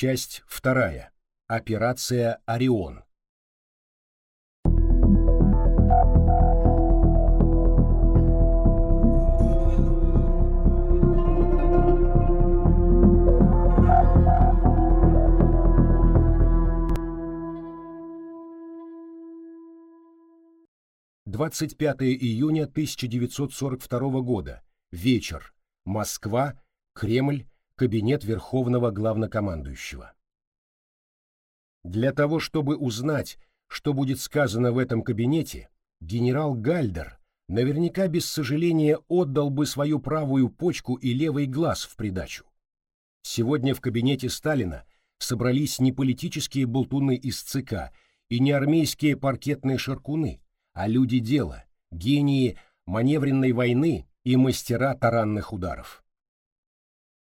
Часть вторая. Операция «Орион». Двадцать пятое июня 1942 года. Вечер. Москва. Кремль кабинет Верховного Главнокомандующего. Для того, чтобы узнать, что будет сказано в этом кабинете, генерал Гальдер наверняка без сожаления отдал бы свою правую почку и левый глаз в придачу. Сегодня в кабинете Сталина собрались не политические болтуны из ЦК и не армейские паркетные шаркуны, а люди дела, гении маневренной войны и мастера таранных ударов.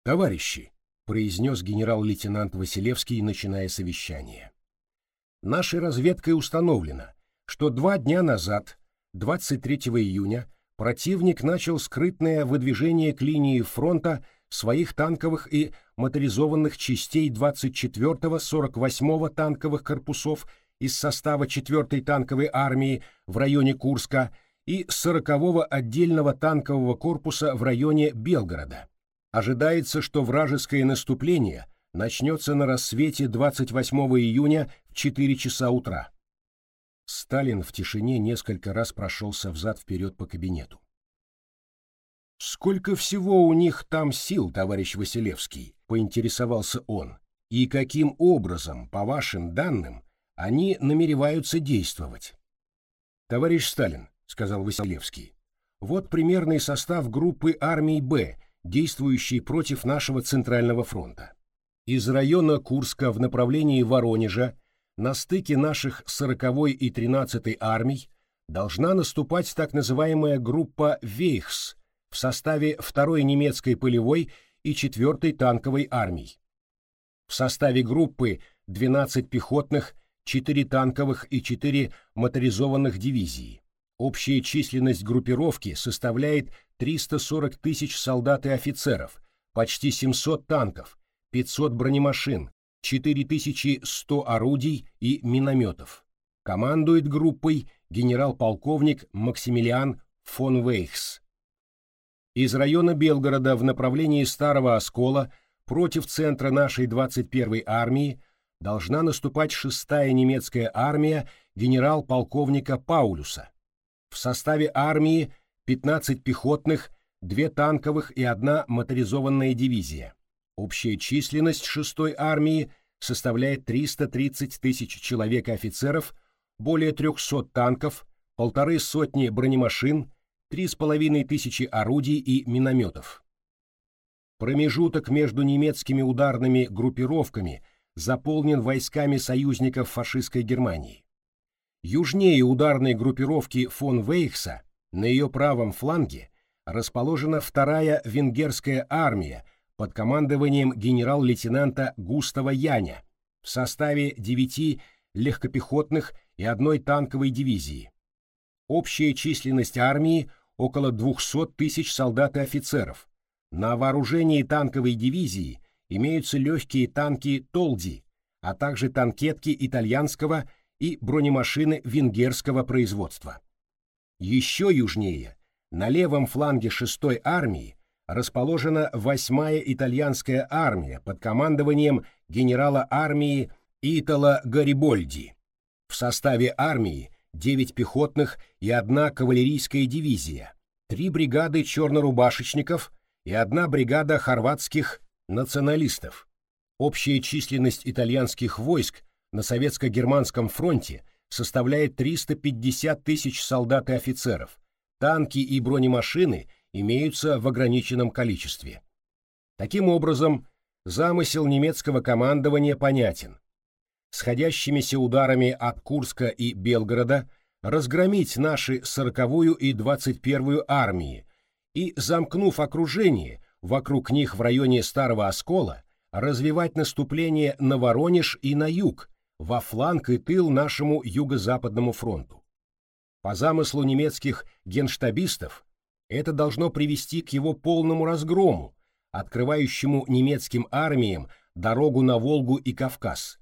«Товарищи», — произнес генерал-лейтенант Василевский, начиная совещание, «нашей разведкой установлено, что два дня назад, 23 июня, противник начал скрытное выдвижение к линии фронта своих танковых и моторизованных частей 24-го 48-го танковых корпусов из состава 4-й танковой армии в районе Курска и 40-го отдельного танкового корпуса в районе Белгорода. Ожидается, что вражеское наступление начнется на рассвете 28 июня в 4 часа утра. Сталин в тишине несколько раз прошелся взад-вперед по кабинету. «Сколько всего у них там сил, товарищ Василевский?» — поинтересовался он. «И каким образом, по вашим данным, они намереваются действовать?» «Товарищ Сталин», — сказал Василевский, — «вот примерный состав группы армий «Б», действующий против нашего Центрального фронта. Из района Курска в направлении Воронежа на стыке наших 40-й и 13-й армий должна наступать так называемая группа «Вейхс» в составе 2-й немецкой полевой и 4-й танковой армий. В составе группы 12 пехотных, 4 танковых и 4 моторизованных дивизии. Общая численность группировки составляет 340 тысяч солдат и офицеров, почти 700 танков, 500 бронемашин, 4100 орудий и минометов. Командует группой генерал-полковник Максимилиан фон Вейхс. Из района Белгорода в направлении Старого Оскола против центра нашей 21-й армии должна наступать 6-я немецкая армия генерал-полковника Паулюса. В составе армии 15 пехотных, 2 танковых и 1 моторизованная дивизия. Общая численность 6-й армии составляет 330 тысяч человек и офицеров, более 300 танков, полторы сотни бронемашин, 3,5 тысячи орудий и минометов. Промежуток между немецкими ударными группировками заполнен войсками союзников фашистской Германии. Южнее ударной группировки фон Вейхса на ее правом фланге расположена вторая венгерская армия под командованием генерал-лейтенанта Густава Яня в составе девяти легкопехотных и одной танковой дивизии. Общая численность армии около 200 тысяч солдат и офицеров. На вооружении танковой дивизии имеются легкие танки «Толди», а также танкетки итальянского и бронемашины венгерского производства. Еще южнее, на левом фланге 6-й армии, расположена 8-я итальянская армия под командованием генерала армии Итало Гарибольди. В составе армии 9 пехотных и одна кавалерийская дивизия, три бригады чернорубашечников и одна бригада хорватских националистов. Общая численность итальянских войск на советско-германском фронте составляет 350 тысяч солдат и офицеров, танки и бронемашины имеются в ограниченном количестве. Таким образом, замысел немецкого командования понятен. Сходящимися ударами от Курска и Белгорода разгромить наши 40-ю и 21-ю армии и, замкнув окружение вокруг них в районе Старого Оскола, развивать наступление на Воронеж и на юг, во фланг и тыл нашему юго-западному фронту. По замыслу немецких генштабистов это должно привести к его полному разгрому, открывающему немецким армиям дорогу на Волгу и Кавказ.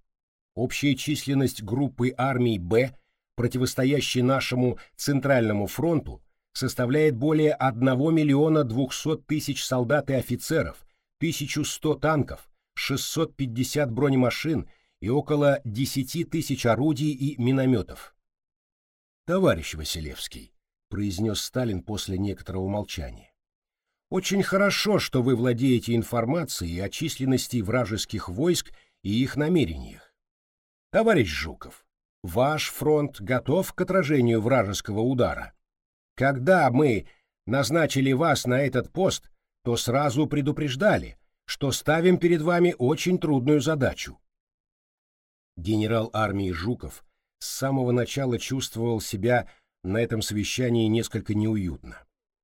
Общая численность группы армий «Б», противостоящей нашему Центральному фронту, составляет более 1 миллиона 200 тысяч солдат и офицеров, 1100 танков, 650 бронемашин и около 10 тысяч орудий и минометов. «Товарищ Василевский», — произнес Сталин после некоторого молчания, «очень хорошо, что вы владеете информацией о численности вражеских войск и их намерениях. Товарищ Жуков, ваш фронт готов к отражению вражеского удара. Когда мы назначили вас на этот пост, то сразу предупреждали, что ставим перед вами очень трудную задачу. Генерал армии Жуков с самого начала чувствовал себя на этом совещании несколько неуютно.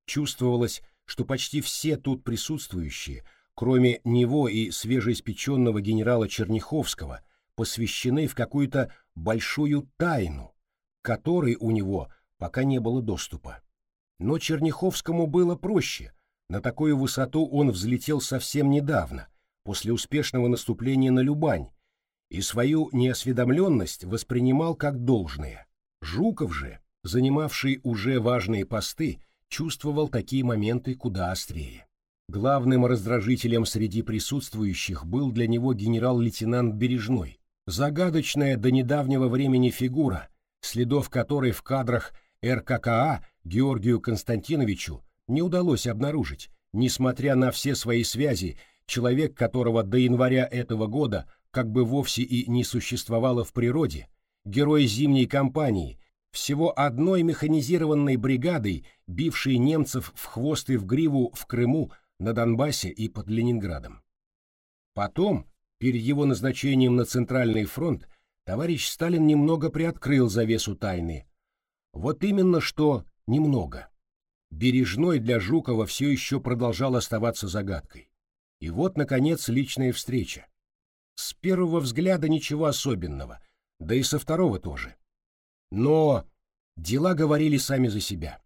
Чувствовалось, что почти все тут присутствующие, кроме него и свежеиспеченного генерала Черняховского, посвящены в какую-то большую тайну, которой у него пока не было доступа. Но Черняховскому было проще. На такую высоту он взлетел совсем недавно, после успешного наступления на Любань, и свою неосведомленность воспринимал как должное. Жуков же, занимавший уже важные посты, чувствовал такие моменты куда острее. Главным раздражителем среди присутствующих был для него генерал-лейтенант Бережной, Загадочная до недавнего времени фигура, следов которой в кадрах РККА Георгию Константиновичу не удалось обнаружить, несмотря на все свои связи, человек которого до января этого года как бы вовсе и не существовало в природе, герой зимней кампании, всего одной механизированной бригадой, бившей немцев в хвост и в гриву в Крыму, на Донбассе и под Ленинградом. Потом, Перед его назначением на Центральный фронт товарищ Сталин немного приоткрыл завесу тайны. Вот именно что немного. Бережной для Жукова все еще продолжал оставаться загадкой. И вот, наконец, личная встреча. С первого взгляда ничего особенного, да и со второго тоже. Но дела говорили сами за себя.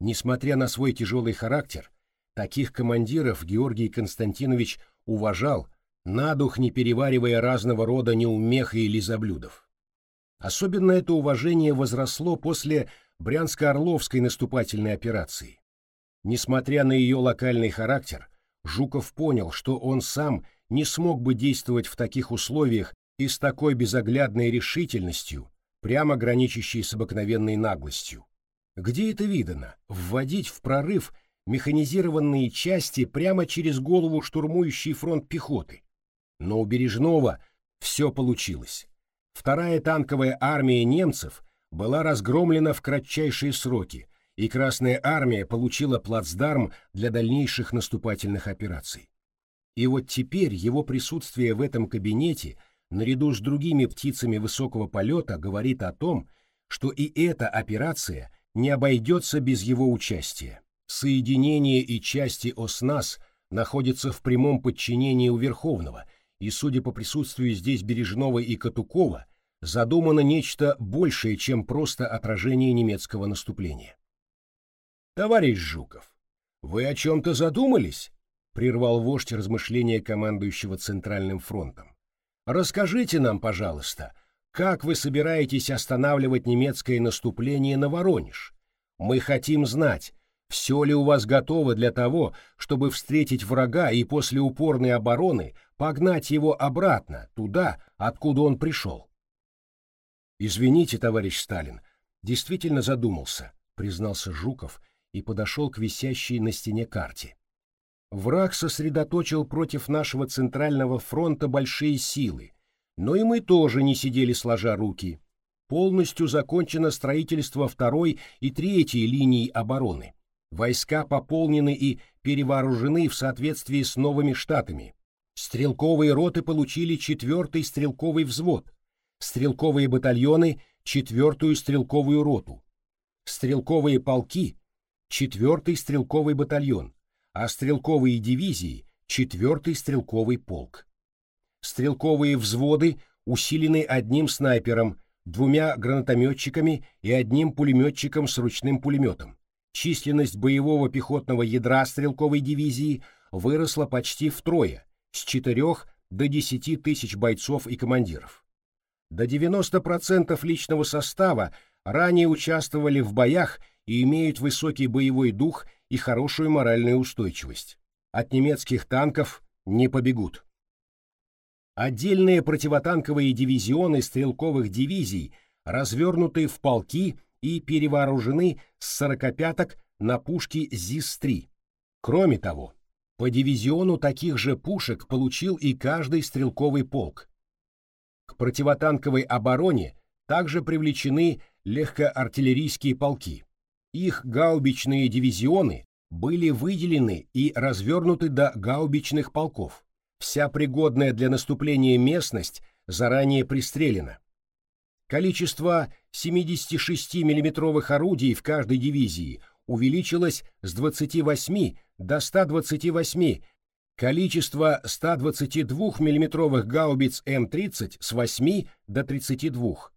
Несмотря на свой тяжелый характер, таких командиров Георгий Константинович уважал, на дух не переваривая разного рода неумех и лизоблюдов. Особенно это уважение возросло после Брянско-Орловской наступательной операции. Несмотря на ее локальный характер, Жуков понял, что он сам не смог бы действовать в таких условиях и с такой безоглядной решительностью, прямо граничащей с обыкновенной наглостью. Где это видано? Вводить в прорыв механизированные части прямо через голову штурмующий фронт пехоты. Но у Бережного все получилось. Вторая танковая армия немцев была разгромлена в кратчайшие сроки, и Красная армия получила плацдарм для дальнейших наступательных операций. И вот теперь его присутствие в этом кабинете, наряду с другими птицами высокого полета, говорит о том, что и эта операция не обойдется без его участия. Соединение и части ОСНАС находятся в прямом подчинении у Верховного – и, судя по присутствию здесь Бережного и Катукова, задумано нечто большее, чем просто отражение немецкого наступления. «Товарищ Жуков, вы о чем-то задумались?» — прервал вождь размышления командующего Центральным фронтом. «Расскажите нам, пожалуйста, как вы собираетесь останавливать немецкое наступление на Воронеж? Мы хотим знать, все ли у вас готово для того, чтобы встретить врага и после упорной обороны погнать его обратно, туда, откуда он пришел? «Извините, товарищ Сталин, действительно задумался», — признался Жуков и подошел к висящей на стене карте. Враг сосредоточил против нашего Центрального фронта большие силы, но и мы тоже не сидели сложа руки. Полностью закончено строительство второй и третьей линий обороны. Войска пополнены и перевооружены в соответствии с новыми штатами. Стрелковые роты получили четвертый стрелковый взвод, стрелковые батальоны — четвертую стрелковую роту, стрелковые полки — четвертый стрелковый батальон, а стрелковые дивизии — четвертый стрелковый полк. Стрелковые взводы усилены одним снайпером, двумя гранатометчиками и одним пулеметчиком с ручным пулеметом численность боевого пехотного ядра стрелковой дивизии выросла почти втрое, с 4 до 10 тысяч бойцов и командиров. До 90% личного состава ранее участвовали в боях и имеют высокий боевой дух и хорошую моральную устойчивость. От немецких танков не побегут. Отдельные противотанковые дивизионы стрелковых дивизий развернуты в полки и перевооружены с сорокопяток на пушки ЗИС-3. Кроме того, по дивизиону таких же пушек получил и каждый стрелковый полк. К противотанковой обороне также привлечены легкоартиллерийские полки. Их гаубичные дивизионы были выделены и развернуты до гаубичных полков. Вся пригодная для наступления местность заранее пристрелена. Количество 76 миллиметровых орудий в каждой дивизии увеличилось с 28 до 128, количество 122 миллиметровых гаубиц М-30 с 8 до 32.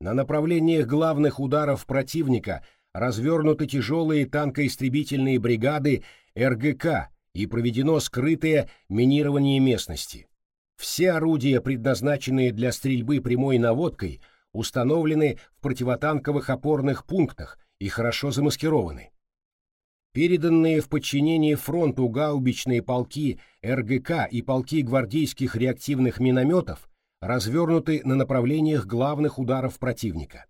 На направлениях главных ударов противника развернуты тяжелые танкоистребительные бригады РГК и проведено скрытое минирование местности. Все орудия, предназначенные для стрельбы прямой наводкой, установлены в противотанковых опорных пунктах и хорошо замаскированы. Переданные в подчинение фронту гаубичные полки РГК и полки гвардейских реактивных минометов развернуты на направлениях главных ударов противника.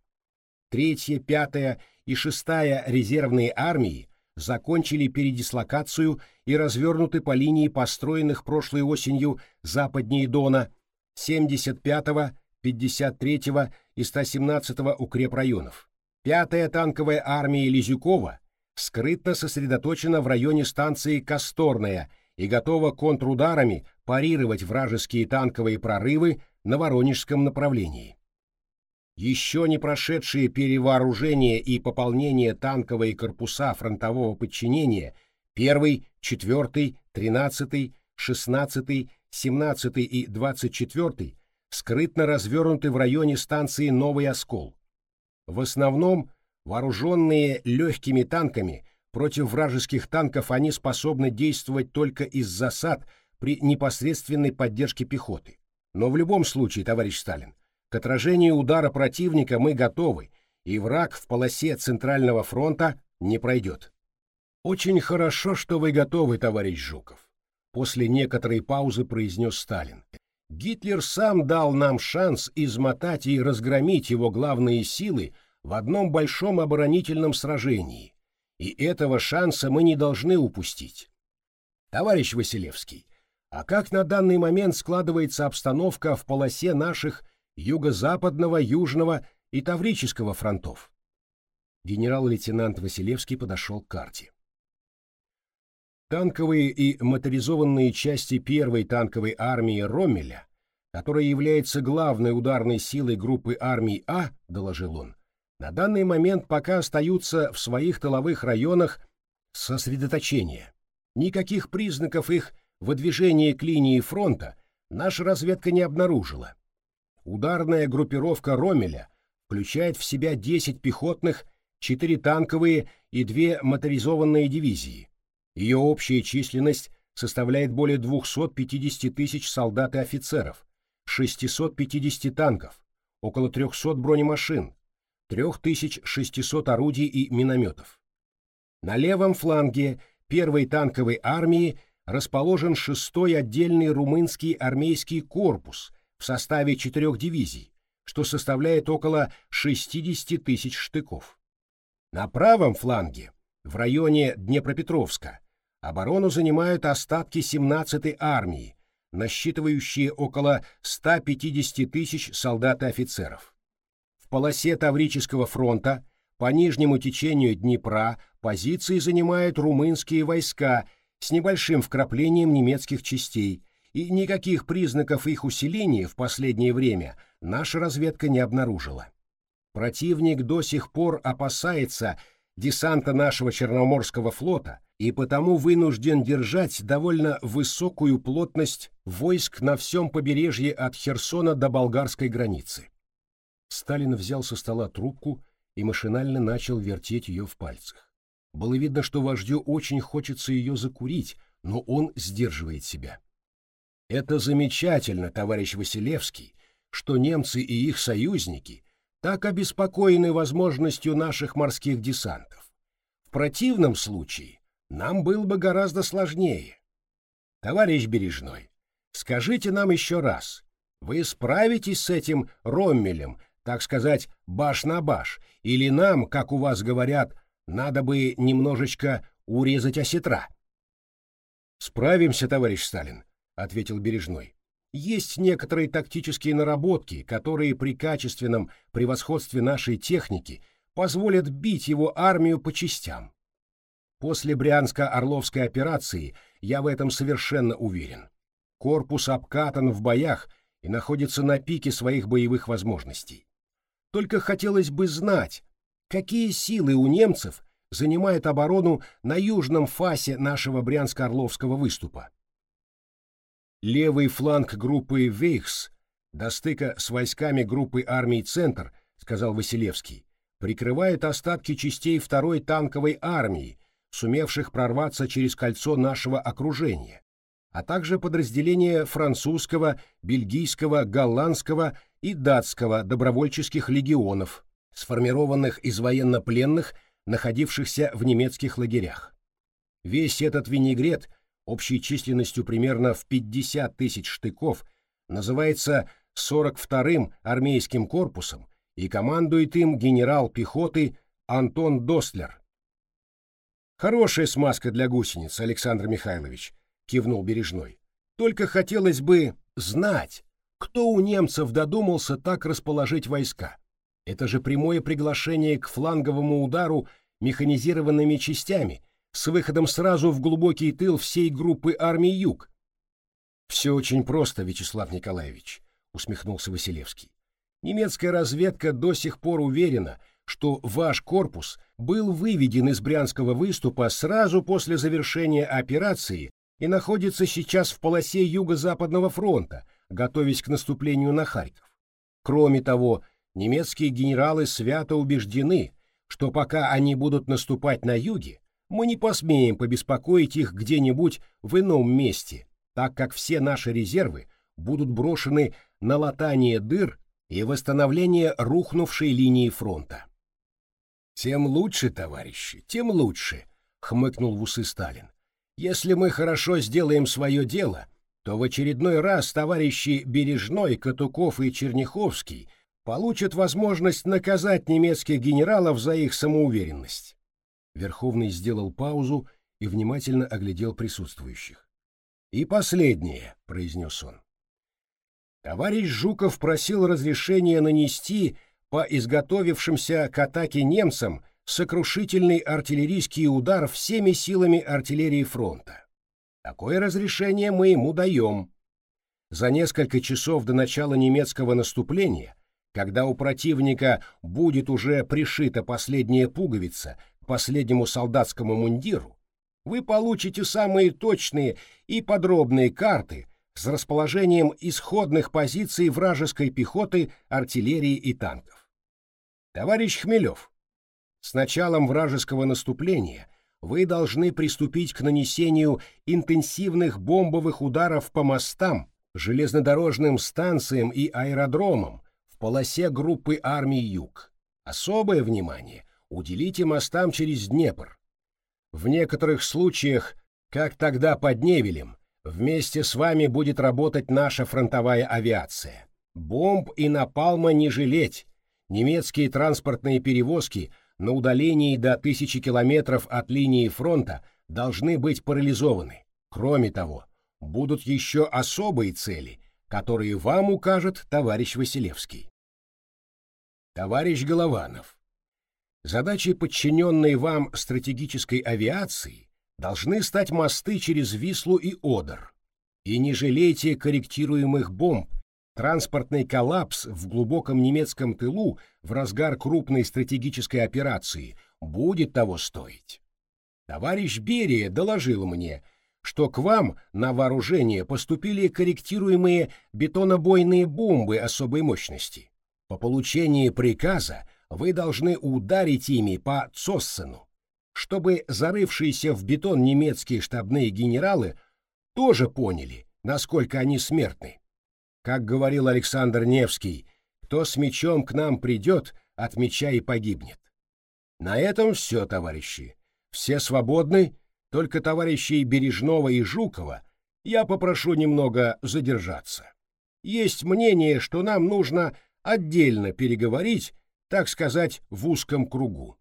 Третья, пятая и шестая резервные армии закончили передислокацию и развернуты по линии построенных прошлой осенью западнее Дона 75-го, 53-го и 117-го укрепрайонов. Пятая танковая армия Лизюкова скрытно сосредоточена в районе станции Косторная и готова контрударами парировать вражеские танковые прорывы на Воронежском направлении. Еще не прошедшие перевооружение и пополнение танковые корпуса фронтового подчинения 1, 4, 13, 16, 17 и 24 скрытно развернуты в районе станции Новый Оскол. В основном вооруженные легкими танками против вражеских танков они способны действовать только из засад при непосредственной поддержке пехоты. Но в любом случае, товарищ Сталин, к отражению удара противника мы готовы, и враг в полосе Центрального фронта не пройдет. Очень хорошо, что вы готовы, товарищ Жуков. После некоторой паузы произнес Сталин. Гитлер сам дал нам шанс измотать и разгромить его главные силы в одном большом оборонительном сражении, и этого шанса мы не должны упустить. Товарищ Василевский, а как на данный момент складывается обстановка в полосе наших юго-западного, южного и таврического фронтов. Генерал-лейтенант Василевский подошел к карте. Танковые и моторизованные части первой танковой армии Роммеля, которая является главной ударной силой группы армий А, доложил он, на данный момент пока остаются в своих тыловых районах сосредоточения. Никаких признаков их выдвижения к линии фронта наша разведка не обнаружила. Ударная группировка Ромеля включает в себя 10 пехотных, 4 танковые и 2 моторизованные дивизии. Ее общая численность составляет более 250 тысяч солдат и офицеров, 650 танков, около 300 бронемашин, 3600 орудий и минометов. На левом фланге первой танковой армии расположен 6-й отдельный румынский армейский корпус в составе четырех дивизий, что составляет около 60 тысяч штыков. На правом фланге, в районе Днепропетровска, оборону занимают остатки 17-й армии, насчитывающие около 150 тысяч солдат и офицеров. В полосе Таврического фронта по нижнему течению Днепра позиции занимают румынские войска с небольшим вкраплением немецких частей, и никаких признаков их усиления в последнее время наша разведка не обнаружила. Противник до сих пор опасается десанта нашего Черноморского флота и потому вынужден держать довольно высокую плотность войск на всем побережье от Херсона до болгарской границы. Сталин взял со стола трубку и машинально начал вертеть ее в пальцах. Было видно, что вождю очень хочется ее закурить, но он сдерживает себя. Это замечательно, товарищ Василевский, что немцы и их союзники так обеспокоены возможностью наших морских десантов. В противном случае нам было бы гораздо сложнее. Товарищ Бережной, скажите нам еще раз, вы справитесь с этим Роммелем, так сказать, баш на баш, или нам, как у вас говорят, надо бы немножечко урезать осетра? Справимся, товарищ Сталин, ответил Бережной. Есть некоторые тактические наработки, которые при качественном превосходстве нашей техники позволят бить его армию по частям. После Брянско-Орловской операции я в этом совершенно уверен. Корпус обкатан в боях и находится на пике своих боевых возможностей. Только хотелось бы знать, какие силы у немцев занимают оборону на южном фасе нашего Брянско-Орловского выступа. Левый фланг группы Вейхс до стыка с войсками группы армий «Центр», сказал Василевский, прикрывает остатки частей второй танковой армии, сумевших прорваться через кольцо нашего окружения, а также подразделения французского, бельгийского, голландского и датского добровольческих легионов, сформированных из военнопленных, находившихся в немецких лагерях. Весь этот винегрет общей численностью примерно в 50 тысяч штыков, называется 42-м армейским корпусом и командует им генерал пехоты Антон Достлер. «Хорошая смазка для гусениц, Александр Михайлович», — кивнул Бережной. «Только хотелось бы знать, кто у немцев додумался так расположить войска. Это же прямое приглашение к фланговому удару механизированными частями, с выходом сразу в глубокий тыл всей группы армии Юг. «Все очень просто, Вячеслав Николаевич», — усмехнулся Василевский. «Немецкая разведка до сих пор уверена, что ваш корпус был выведен из Брянского выступа сразу после завершения операции и находится сейчас в полосе Юго-Западного фронта, готовясь к наступлению на Харьков. Кроме того, немецкие генералы свято убеждены, что пока они будут наступать на юге, мы не посмеем побеспокоить их где-нибудь в ином месте, так как все наши резервы будут брошены на латание дыр и восстановление рухнувшей линии фронта. «Тем лучше, товарищи, тем лучше», — хмыкнул в усы Сталин. «Если мы хорошо сделаем свое дело, то в очередной раз товарищи Бережной, Катуков и Черняховский получат возможность наказать немецких генералов за их самоуверенность. Верховный сделал паузу и внимательно оглядел присутствующих. «И последнее», — произнес он. Товарищ Жуков просил разрешения нанести по изготовившимся к атаке немцам сокрушительный артиллерийский удар всеми силами артиллерии фронта. Такое разрешение мы ему даем. За несколько часов до начала немецкого наступления, когда у противника будет уже пришита последняя пуговица последнему солдатскому мундиру, вы получите самые точные и подробные карты с расположением исходных позиций вражеской пехоты, артиллерии и танков. Товарищ Хмелев, с началом вражеского наступления вы должны приступить к нанесению интенсивных бомбовых ударов по мостам, железнодорожным станциям и аэродромам в полосе группы армий Юг. Особое внимание уделите мостам через Днепр. В некоторых случаях, как тогда под Невелем, вместе с вами будет работать наша фронтовая авиация. Бомб и напалма не жалеть. Немецкие транспортные перевозки на удалении до тысячи километров от линии фронта должны быть парализованы. Кроме того, будут еще особые цели, которые вам укажет товарищ Василевский. Товарищ Голованов, Задачей подчиненной вам стратегической авиации должны стать мосты через Вислу и Одер. И не жалейте корректируемых бомб, транспортный коллапс в глубоком немецком тылу в разгар крупной стратегической операции будет того стоить. Товарищ Берия доложил мне, что к вам на вооружение поступили корректируемые бетонобойные бомбы особой мощности. По получении приказа вы должны ударить ими по Цоссену, чтобы зарывшиеся в бетон немецкие штабные генералы тоже поняли, насколько они смертны. Как говорил Александр Невский, кто с мечом к нам придет, от меча и погибнет. На этом все, товарищи. Все свободны, только товарищей Бережного и Жукова я попрошу немного задержаться. Есть мнение, что нам нужно отдельно переговорить, так сказать, в узком кругу.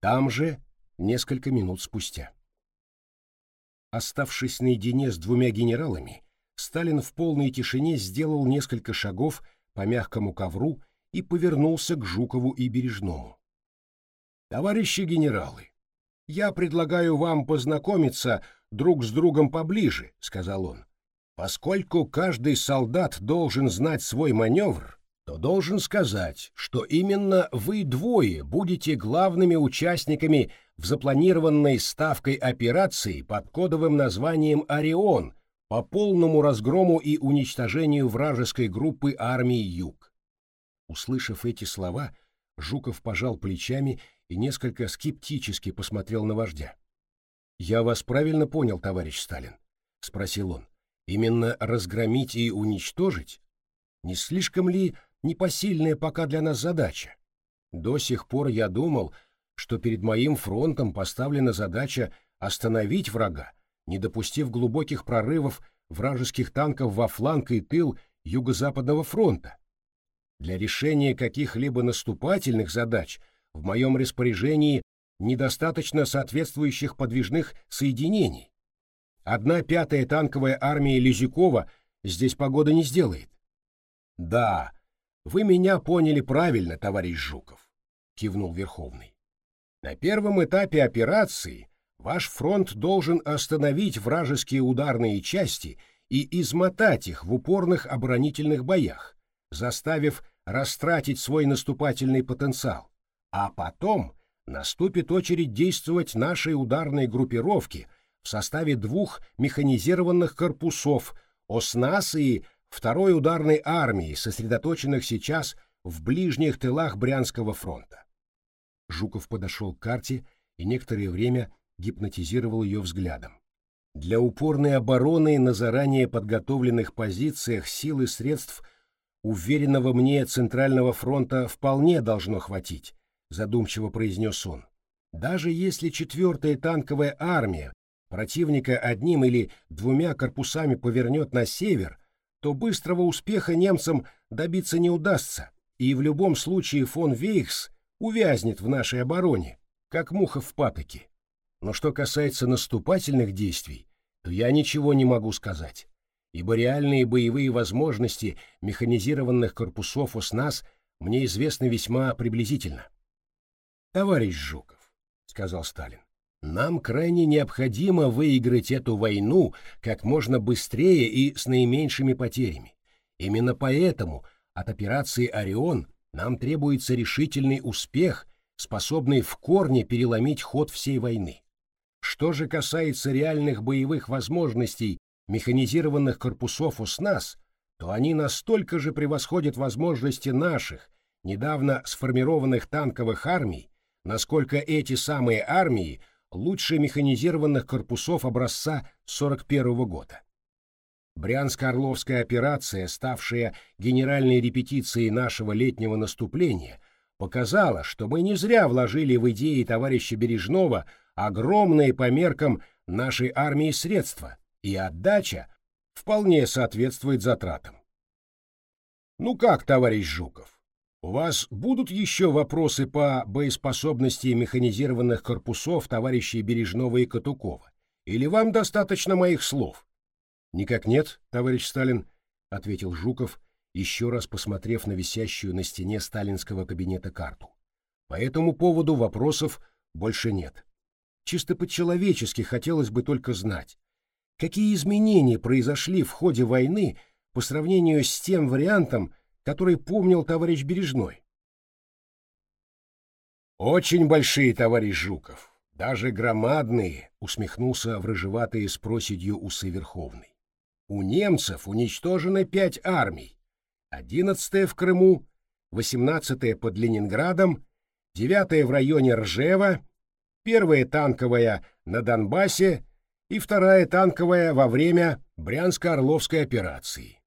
Там же несколько минут спустя. Оставшись наедине с двумя генералами, Сталин в полной тишине сделал несколько шагов по мягкому ковру и повернулся к Жукову и Бережному. «Товарищи генералы, я предлагаю вам познакомиться друг с другом поближе», — сказал он. «Поскольку каждый солдат должен знать свой маневр, то должен сказать, что именно вы двое будете главными участниками в запланированной ставкой операции под кодовым названием «Орион» по полному разгрому и уничтожению вражеской группы армии «Юг». Услышав эти слова, Жуков пожал плечами и несколько скептически посмотрел на вождя. «Я вас правильно понял, товарищ Сталин?» — спросил он. «Именно разгромить и уничтожить? Не слишком ли непосильная пока для нас задача. До сих пор я думал, что перед моим фронтом поставлена задача остановить врага, не допустив глубоких прорывов вражеских танков во фланг и тыл Юго-Западного фронта. Для решения каких-либо наступательных задач в моем распоряжении недостаточно соответствующих подвижных соединений. Одна пятая танковая армия Лизюкова здесь погода не сделает. Да, вы меня поняли правильно, товарищ Жуков, кивнул Верховный. На первом этапе операции ваш фронт должен остановить вражеские ударные части и измотать их в упорных оборонительных боях, заставив растратить свой наступательный потенциал. А потом наступит очередь действовать нашей ударной группировки в составе двух механизированных корпусов ОСНАС и второй ударной армии, сосредоточенных сейчас в ближних тылах Брянского фронта. Жуков подошел к карте и некоторое время гипнотизировал ее взглядом. Для упорной обороны на заранее подготовленных позициях сил и средств уверенного мне Центрального фронта вполне должно хватить, задумчиво произнес он. Даже если четвертая танковая армия противника одним или двумя корпусами повернет на север, то быстрого успеха немцам добиться не удастся, и в любом случае фон Вейхс увязнет в нашей обороне, как муха в патоке. Но что касается наступательных действий, то я ничего не могу сказать, ибо реальные боевые возможности механизированных корпусов ОСНАС мне известны весьма приблизительно. «Товарищ Жуков», — сказал Сталин, нам крайне необходимо выиграть эту войну как можно быстрее и с наименьшими потерями. Именно поэтому от операции «Орион» нам требуется решительный успех, способный в корне переломить ход всей войны. Что же касается реальных боевых возможностей механизированных корпусов УСНАС, то они настолько же превосходят возможности наших, недавно сформированных танковых армий, насколько эти самые армии лучше механизированных корпусов образца 41 года. Брянско-Орловская операция, ставшая генеральной репетицией нашего летнего наступления, показала, что мы не зря вложили в идеи товарища Бережного огромные по меркам нашей армии средства, и отдача вполне соответствует затратам. Ну как, товарищ Жуков, у вас будут еще вопросы по боеспособности механизированных корпусов товарищей Бережного и Катукова? Или вам достаточно моих слов? Никак нет, товарищ Сталин, ответил Жуков, еще раз посмотрев на висящую на стене сталинского кабинета карту. По этому поводу вопросов больше нет. Чисто по-человечески хотелось бы только знать, какие изменения произошли в ходе войны по сравнению с тем вариантом, который помнил товарищ Бережной. «Очень большие, товарищ Жуков, даже громадные», — усмехнулся в рыжеватые с проседью усы Верховный. «У немцев уничтожены пять армий. Одиннадцатая в Крыму, восемнадцатая под Ленинградом, девятая в районе Ржева, первая танковая на Донбассе и вторая танковая во время Брянско-Орловской операции.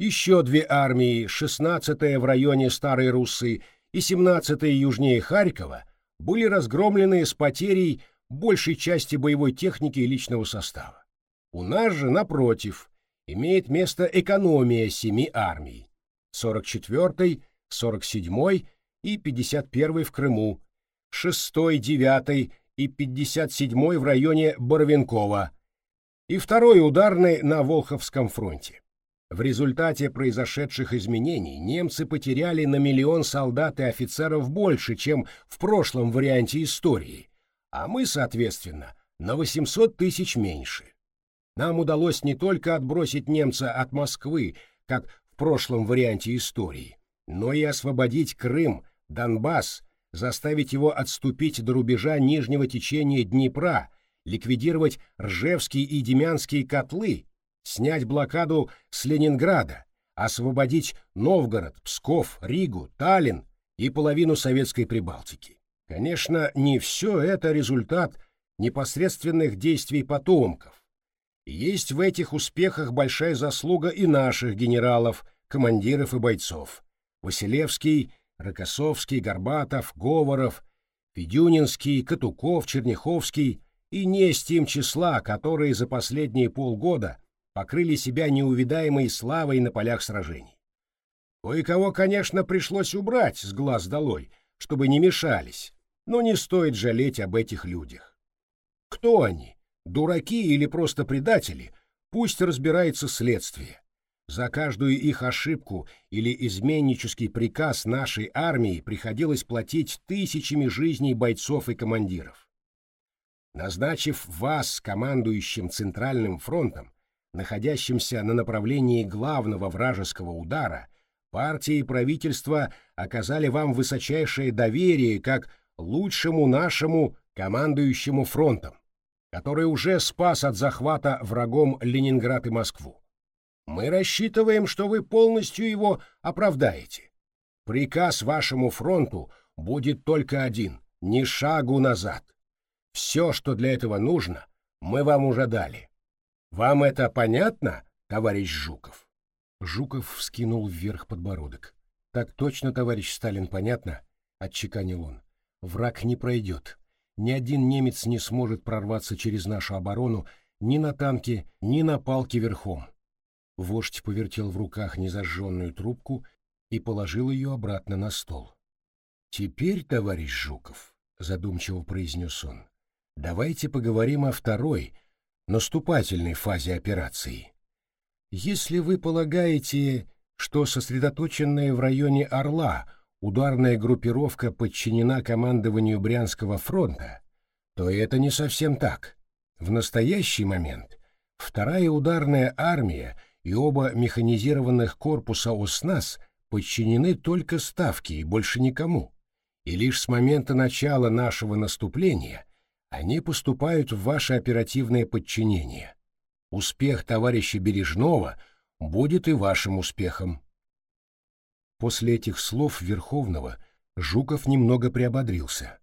Еще две армии, 16-я в районе Старой Руссы и 17-я южнее Харькова, были разгромлены с потерей большей части боевой техники и личного состава. У нас же, напротив, имеет место экономия семи армий, 44-й, 47-й и 51-й в Крыму, 6-й, 9-й и 57-й в районе Боровенкова и второй ударный на Волховском фронте. В результате произошедших изменений немцы потеряли на миллион солдат и офицеров больше, чем в прошлом варианте истории, а мы, соответственно, на 800 тысяч меньше. Нам удалось не только отбросить немца от Москвы, как в прошлом варианте истории, но и освободить Крым, Донбасс, заставить его отступить до рубежа нижнего течения Днепра, ликвидировать Ржевские и Демянские котлы, снять блокаду с Ленинграда, освободить Новгород, Псков, Ригу, Таллин и половину советской Прибалтики. Конечно, не все это результат непосредственных действий потомков. Есть в этих успехах большая заслуга и наших генералов, командиров и бойцов. Василевский, Рокоссовский, Горбатов, Говоров, Федюнинский, Катуков, Черняховский и не с тем числа, которые за последние полгода покрыли себя неувидаемой славой на полях сражений. Кое-кого, конечно, пришлось убрать с глаз долой, чтобы не мешались, но не стоит жалеть об этих людях. Кто они, дураки или просто предатели, пусть разбирается следствие. За каждую их ошибку или изменнический приказ нашей армии приходилось платить тысячами жизней бойцов и командиров. Назначив вас командующим Центральным фронтом, находящимся на направлении главного вражеского удара, партия и правительство оказали вам высочайшее доверие как лучшему нашему командующему фронтом, который уже спас от захвата врагом Ленинград и Москву. Мы рассчитываем, что вы полностью его оправдаете. Приказ вашему фронту будет только один — ни шагу назад. Все, что для этого нужно, мы вам уже дали. Вам это понятно, товарищ Жуков? Жуков вскинул вверх подбородок. Так точно, товарищ Сталин, понятно, отчеканил он. Враг не пройдет. Ни один немец не сможет прорваться через нашу оборону ни на танке, ни на палке верхом. Вождь повертел в руках незажженную трубку и положил ее обратно на стол. «Теперь, товарищ Жуков», — задумчиво произнес он, — «давайте поговорим о второй, наступательной фазе операции. Если вы полагаете, что сосредоточенная в районе Орла ударная группировка подчинена командованию Брянского фронта, то это не совсем так. В настоящий момент вторая ударная армия и оба механизированных корпуса ОСНАС подчинены только Ставке и больше никому. И лишь с момента начала нашего наступления они поступают в ваше оперативное подчинение. Успех товарища Бережного будет и вашим успехом. После этих слов Верховного Жуков немного приободрился.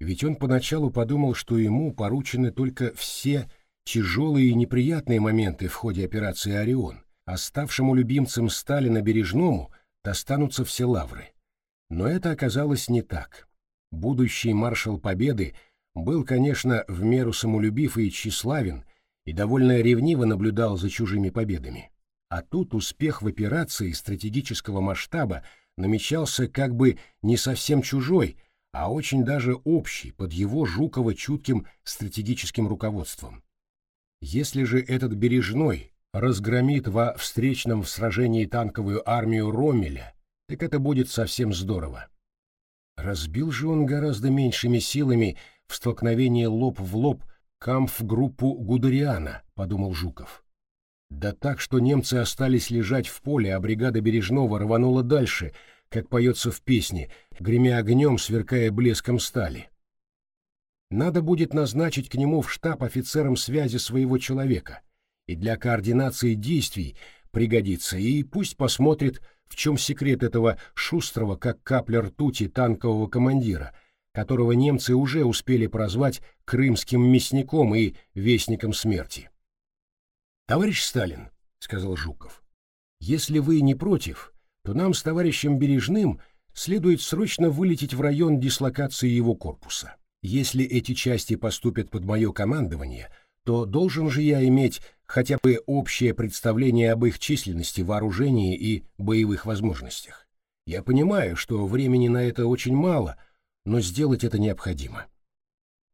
Ведь он поначалу подумал, что ему поручены только все тяжелые и неприятные моменты в ходе операции «Орион», а ставшему любимцем Сталина Бережному достанутся все лавры. Но это оказалось не так. Будущий маршал Победы – был, конечно, в меру самолюбив и тщеславен, и довольно ревниво наблюдал за чужими победами. А тут успех в операции стратегического масштаба намечался как бы не совсем чужой, а очень даже общий, под его Жукова-чутким стратегическим руководством. Если же этот Бережной разгромит во встречном в сражении танковую армию Ромеля, так это будет совсем здорово. Разбил же он гораздо меньшими силами в столкновении лоб в лоб камф-группу Гудериана, подумал Жуков. Да так, что немцы остались лежать в поле, а бригада Бережного рванула дальше, как поется в песне, гремя огнем, сверкая блеском стали. Надо будет назначить к нему в штаб офицером связи своего человека, и для координации действий пригодится, и пусть посмотрит, в чем секрет этого шустрого, как капля ртути, танкового командира — которого немцы уже успели прозвать крымским мясником и вестником смерти. «Товарищ Сталин», — сказал Жуков, — «если вы не против, то нам с товарищем Бережным следует срочно вылететь в район дислокации его корпуса. Если эти части поступят под мое командование, то должен же я иметь хотя бы общее представление об их численности, вооружении и боевых возможностях. Я понимаю, что времени на это очень мало, но сделать это необходимо.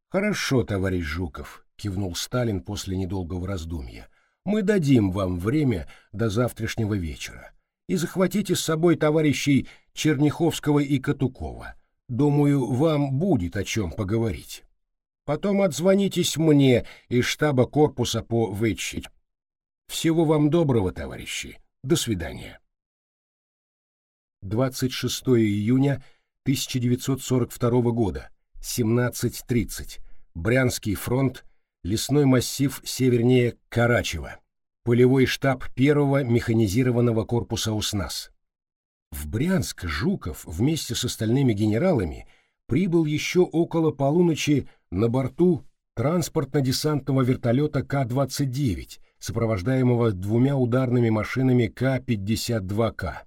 Хорошо, товарищ Жуков, кивнул Сталин после недолгого раздумья. Мы дадим вам время до завтрашнего вечера. И захватите с собой товарищей Черняховского и Катукова. Думаю, вам будет о чем поговорить. Потом отзвонитесь мне из штаба корпуса по ВЧ. Всего вам доброго, товарищи. До свидания. 26 июня 1942 года, 17.30. Брянский фронт, лесной массив севернее Карачева. Полевой штаб первого механизированного корпуса УСНАС. В Брянск Жуков вместе с остальными генералами прибыл еще около полуночи на борту транспортно-десантного вертолета К-29, сопровождаемого двумя ударными машинами К-52К.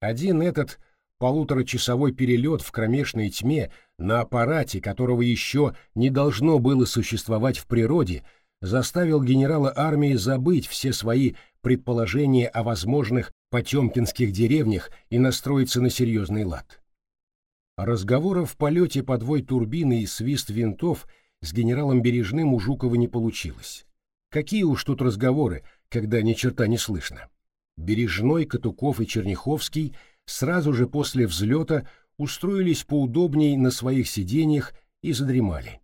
Один этот полуторачасовой перелет в кромешной тьме на аппарате, которого еще не должно было существовать в природе, заставил генерала армии забыть все свои предположения о возможных потемкинских деревнях и настроиться на серьезный лад. Разговора в полете подвой турбины и свист винтов с генералом Бережным у Жукова не получилось. Какие уж тут разговоры, когда ни черта не слышно. Бережной, Катуков и Черняховский сразу же после взлета устроились поудобней на своих сиденьях и задремали.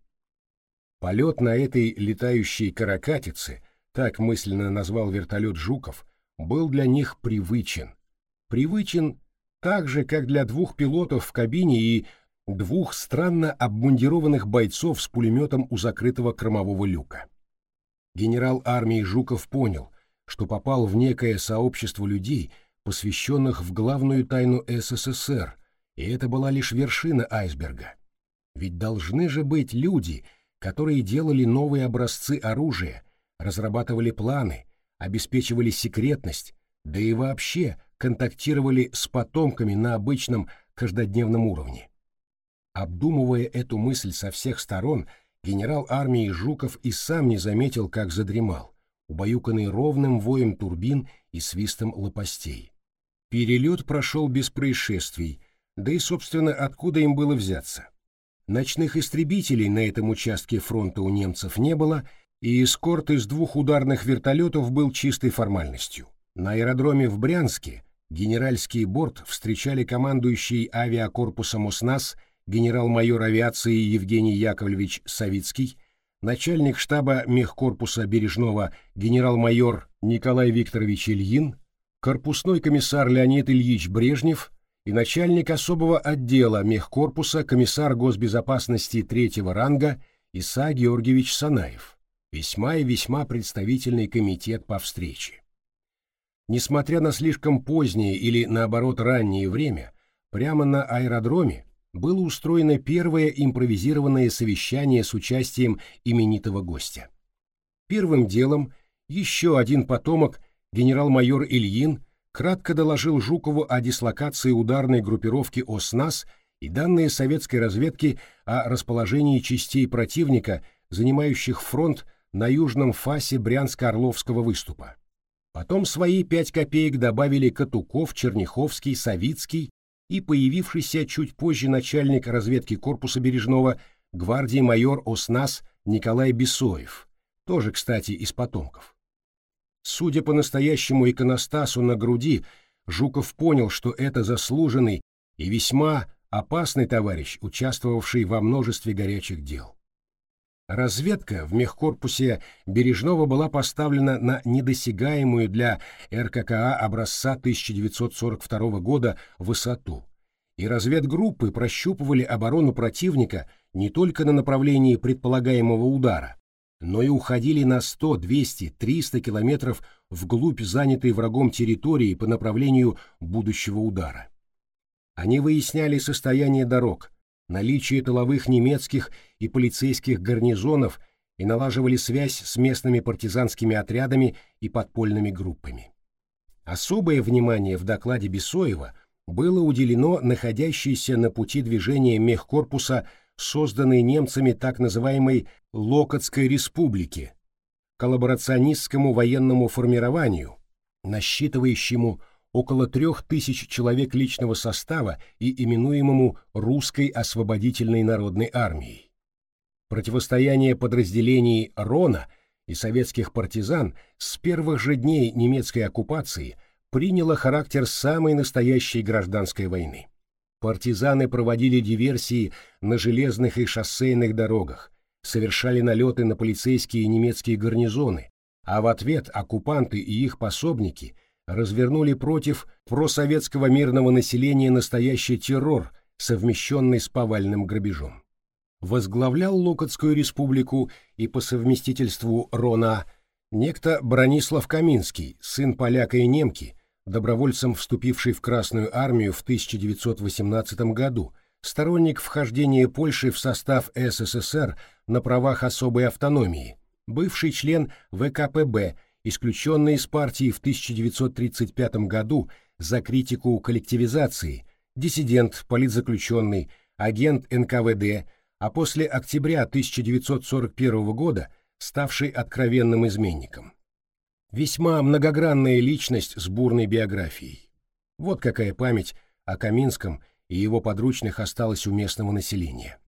Полет на этой летающей каракатице, так мысленно назвал вертолет Жуков, был для них привычен. Привычен так же, как для двух пилотов в кабине и двух странно обмундированных бойцов с пулеметом у закрытого кормового люка. Генерал армии Жуков понял, что попал в некое сообщество людей, посвященных в главную тайну СССР, и это была лишь вершина айсберга. Ведь должны же быть люди, которые делали новые образцы оружия, разрабатывали планы, обеспечивали секретность, да и вообще контактировали с потомками на обычном каждодневном уровне. Обдумывая эту мысль со всех сторон, генерал армии Жуков и сам не заметил, как задремал, убаюканный ровным воем турбин и свистом лопастей. Перелет прошел без происшествий, да и, собственно, откуда им было взяться. Ночных истребителей на этом участке фронта у немцев не было, и эскорт из двух ударных вертолетов был чистой формальностью. На аэродроме в Брянске генеральский борт встречали командующий авиакорпусом ОСНАС генерал-майор авиации Евгений Яковлевич Савицкий, начальник штаба мехкорпуса Бережного генерал-майор Николай Викторович Ильин, корпусной комиссар Леонид Ильич Брежнев и начальник особого отдела мехкорпуса комиссар госбезопасности третьего ранга Иса Георгиевич Санаев. Весьма и весьма представительный комитет по встрече. Несмотря на слишком позднее или, наоборот, раннее время, прямо на аэродроме было устроено первое импровизированное совещание с участием именитого гостя. Первым делом еще один потомок, генерал-майор Ильин, кратко доложил Жукову о дислокации ударной группировки ОСНАС и данные советской разведки о расположении частей противника, занимающих фронт на южном фасе Брянско-Орловского выступа. Потом свои пять копеек добавили Катуков, Черняховский, Савицкий и появившийся чуть позже начальник разведки корпуса Бережного гвардии майор ОСНАС Николай Бесоев, тоже, кстати, из потомков. Судя по настоящему иконостасу на груди, Жуков понял, что это заслуженный и весьма опасный товарищ, участвовавший во множестве горячих дел. Разведка в мехкорпусе Бережного была поставлена на недосягаемую для РККА образца 1942 года высоту, и разведгруппы прощупывали оборону противника не только на направлении предполагаемого удара, но и уходили на 100, 200, 300 километров вглубь занятой врагом территории по направлению будущего удара. Они выясняли состояние дорог, наличие тыловых немецких и полицейских гарнизонов и налаживали связь с местными партизанскими отрядами и подпольными группами. Особое внимание в докладе Бесоева было уделено находящейся на пути движения мехкорпуса, созданной немцами так называемой Локотской республики, коллаборационистскому военному формированию, насчитывающему около трех тысяч человек личного состава и именуемому Русской освободительной народной армией. Противостояние подразделений Рона и советских партизан с первых же дней немецкой оккупации приняло характер самой настоящей гражданской войны. Партизаны проводили диверсии на железных и шоссейных дорогах, совершали налеты на полицейские немецкие гарнизоны, а в ответ оккупанты и их пособники развернули против просоветского мирного населения настоящий террор, совмещенный с повальным грабежом. Возглавлял Локотскую республику и по совместительству Рона некто Бронислав Каминский, сын поляка и немки, добровольцем вступивший в Красную армию в 1918 году, сторонник вхождения Польши в состав СССР на правах особой автономии, бывший член ВКПБ исключенный из партии в 1935 году за критику коллективизации, диссидент, политзаключенный, агент НКВД, а после октября 1941 года ставший откровенным изменником. Весьма многогранная личность с бурной биографией. Вот какая память о Каминском и его подручных осталась у местного населения.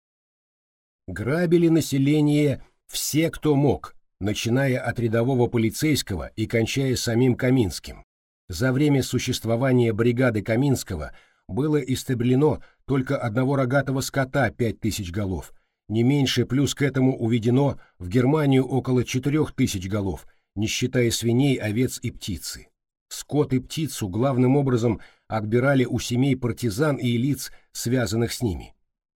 Грабили население все, кто мог, начиная от рядового полицейского и кончая самим Каминским. За время существования бригады Каминского было истреблено только одного рогатого скота 5000 голов, не меньше плюс к этому уведено в Германию около 4000 голов, не считая свиней, овец и птицы. Скот и птицу главным образом отбирали у семей партизан и лиц, связанных с ними.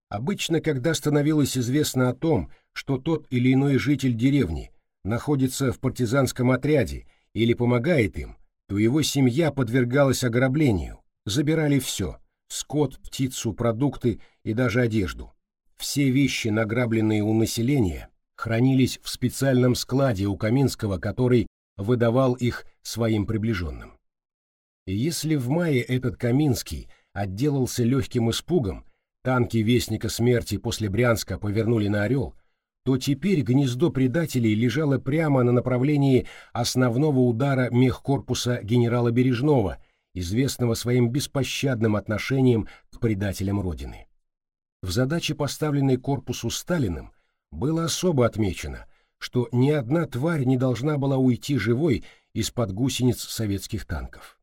Обычно, когда становилось известно о том, что тот или иной житель деревни – находится в партизанском отряде или помогает им, то его семья подвергалась ограблению, забирали все – скот, птицу, продукты и даже одежду. Все вещи, награбленные у населения, хранились в специальном складе у Каминского, который выдавал их своим приближенным. И если в мае этот Каминский отделался легким испугом, танки Вестника Смерти после Брянска повернули на Орел – то теперь гнездо предателей лежало прямо на направлении основного удара мехкорпуса генерала Бережного, известного своим беспощадным отношением к предателям Родины. В задаче, поставленной корпусу Сталиным, было особо отмечено, что ни одна тварь не должна была уйти живой из-под гусениц советских танков.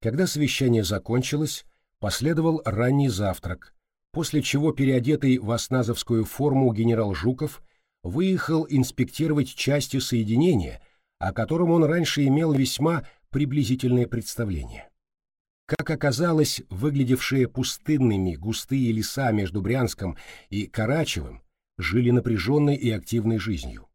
Когда совещание закончилось, последовал ранний завтрак, после чего переодетый в осназовскую форму генерал Жуков выехал инспектировать части соединения, о котором он раньше имел весьма приблизительное представление. Как оказалось, выглядевшие пустынными густые леса между Брянском и Карачевым жили напряженной и активной жизнью.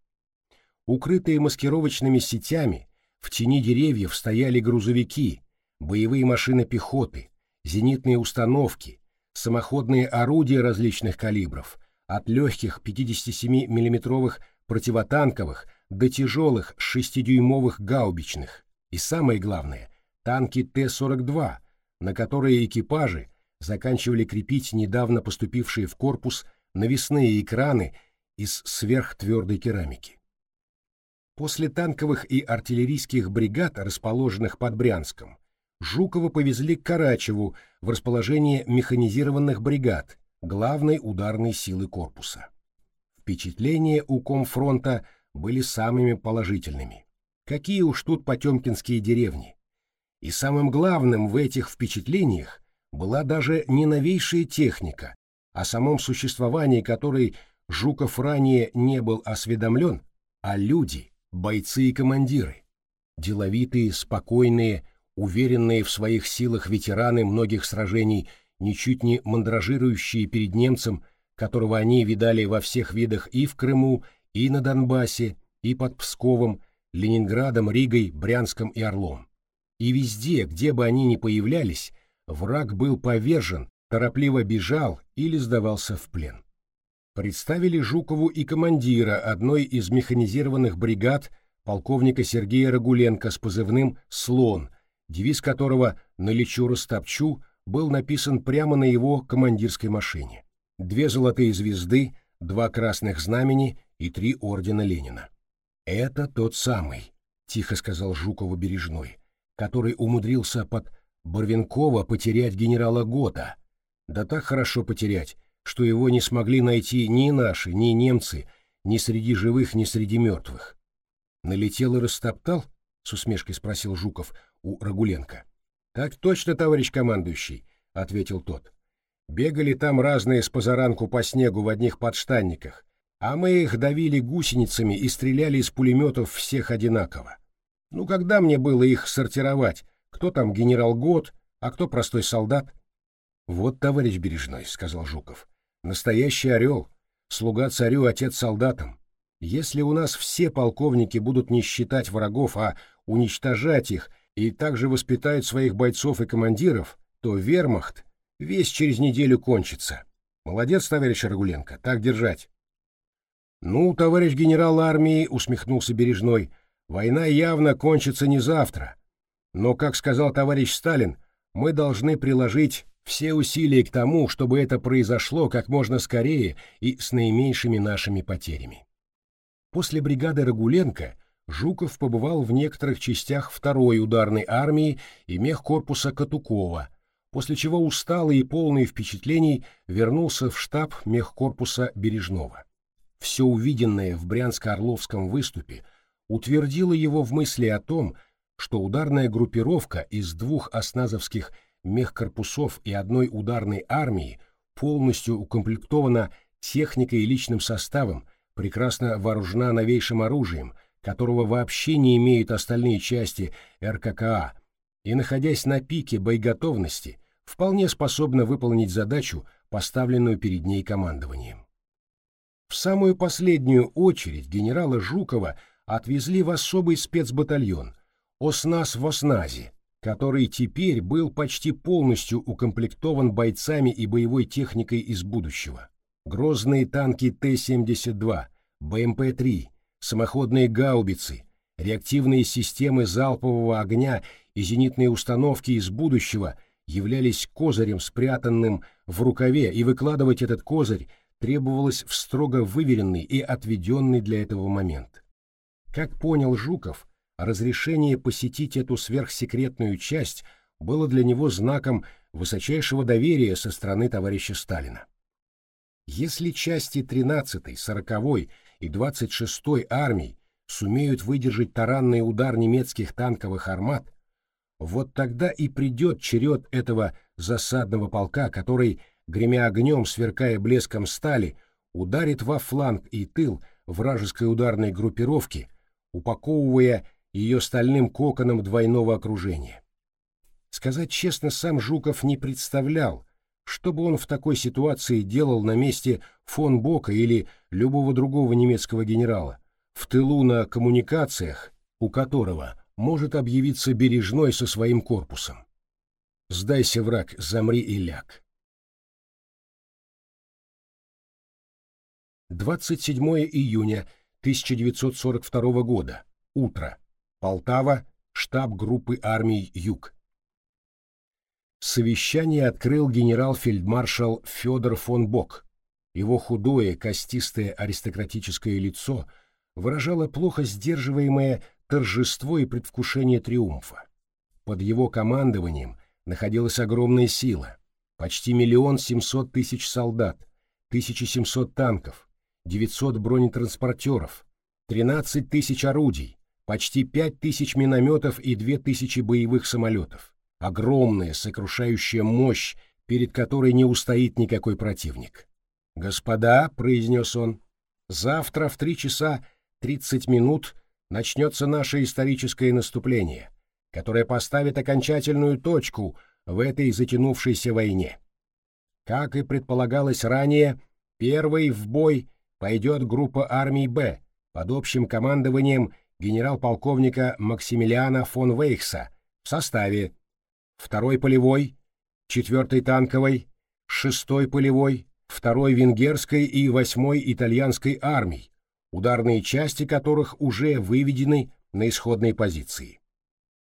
Укрытые маскировочными сетями, в тени деревьев стояли грузовики, боевые машины пехоты, зенитные установки, самоходные орудия различных калибров, от легких 57 миллиметровых противотанковых до тяжелых 6-дюймовых гаубичных, и самое главное, танки Т-42, на которые экипажи заканчивали крепить недавно поступившие в корпус навесные экраны из сверхтвердой керамики. После танковых и артиллерийских бригад, расположенных под Брянском, Жукова повезли к Карачеву в расположение механизированных бригад, главной ударной силы корпуса. Впечатления у комфронта были самыми положительными. Какие уж тут потемкинские деревни. И самым главным в этих впечатлениях была даже не новейшая техника, о самом существовании которой Жуков ранее не был осведомлен, а люди, бойцы и командиры. Деловитые, спокойные, уверенные в своих силах ветераны многих сражений, ничуть не мандражирующие перед немцем, которого они видали во всех видах и в Крыму, и на Донбассе, и под Псковом, Ленинградом, Ригой, Брянском и Орлом. И везде, где бы они ни появлялись, враг был повержен, торопливо бежал или сдавался в плен. представили Жукову и командира одной из механизированных бригад полковника Сергея Рагуленко с позывным «Слон», девиз которого «Налечу растопчу» был написан прямо на его командирской машине. Две золотые звезды, два красных знамени и три ордена Ленина. «Это тот самый», — тихо сказал Жукову Бережной, который умудрился под Барвинкова потерять генерала Гота. Да так хорошо потерять, что его не смогли найти ни наши, ни немцы, ни среди живых, ни среди мертвых. «Налетел и растоптал?» — с усмешкой спросил Жуков у Рагуленко. «Так точно, товарищ командующий», — ответил тот. «Бегали там разные с позаранку по снегу в одних подштанниках, а мы их давили гусеницами и стреляли из пулеметов всех одинаково. Ну, когда мне было их сортировать, кто там генерал Гот, а кто простой солдат?» «Вот, товарищ Бережной», — сказал Жуков, — «настоящий орел, слуга царю, отец солдатам. Если у нас все полковники будут не считать врагов, а уничтожать их и также воспитают своих бойцов и командиров, то вермахт весь через неделю кончится. Молодец, товарищ Рагуленко, так держать. Ну, товарищ генерал армии, усмехнулся Бережной, война явно кончится не завтра. Но, как сказал товарищ Сталин, мы должны приложить все усилия к тому, чтобы это произошло как можно скорее и с наименьшими нашими потерями. После бригады Рагуленко Жуков побывал в некоторых частях второй ударной армии и мехкорпуса Катукова, после чего усталый и полный впечатлений вернулся в штаб мехкорпуса Бережного. Все увиденное в Брянско-Орловском выступе утвердило его в мысли о том, что ударная группировка из двух осназовских мехкорпусов и одной ударной армии полностью укомплектована техникой и личным составом, прекрасно вооружена новейшим оружием, которого вообще не имеют остальные части РККА, и, находясь на пике боеготовности, вполне способна выполнить задачу, поставленную перед ней командованием. В самую последнюю очередь генерала Жукова отвезли в особый спецбатальон «Осназ в Осназе», который теперь был почти полностью укомплектован бойцами и боевой техникой из будущего грозные танки Т-72, БМП-3, самоходные гаубицы, реактивные системы залпового огня и зенитные установки из будущего являлись козырем, спрятанным в рукаве, и выкладывать этот козырь требовалось в строго выверенный и отведенный для этого момент. Как понял Жуков, разрешение посетить эту сверхсекретную часть было для него знаком высочайшего доверия со стороны товарища Сталина. Если части 13-й, 40-й и 26-й армий сумеют выдержать таранный удар немецких танковых армат, вот тогда и придет черед этого засадного полка, который, гремя огнем, сверкая блеском стали, ударит во фланг и тыл вражеской ударной группировки, упаковывая ее стальным коконом двойного окружения. Сказать честно, сам Жуков не представлял, что бы он в такой ситуации делал на месте фон Бока или любого другого немецкого генерала, в тылу на коммуникациях, у которого может объявиться Бережной со своим корпусом? Сдайся, враг, замри и ляг. 27 июня 1942 года. Утро. Полтава. Штаб группы армий «Юг». Совещание открыл генерал-фельдмаршал Федор фон Бок. Его худое, костистое аристократическое лицо выражало плохо сдерживаемое торжество и предвкушение триумфа. Под его командованием находилась огромная сила. Почти миллион семьсот тысяч солдат, 1700 танков, 900 бронетранспортеров, 13 тысяч орудий, почти 5 тысяч минометов и 2 тысячи боевых самолетов огромная сокрушающая мощь, перед которой не устоит никакой противник. «Господа», — произнес он, — «завтра в три часа тридцать минут начнется наше историческое наступление, которое поставит окончательную точку в этой затянувшейся войне. Как и предполагалось ранее, первой в бой пойдет группа армий «Б» под общим командованием генерал-полковника Максимилиана фон Вейхса в составе второй полевой, четвертый танковый, шестой полевой, второй венгерской и восьмой итальянской армий, ударные части которых уже выведены на исходные позиции.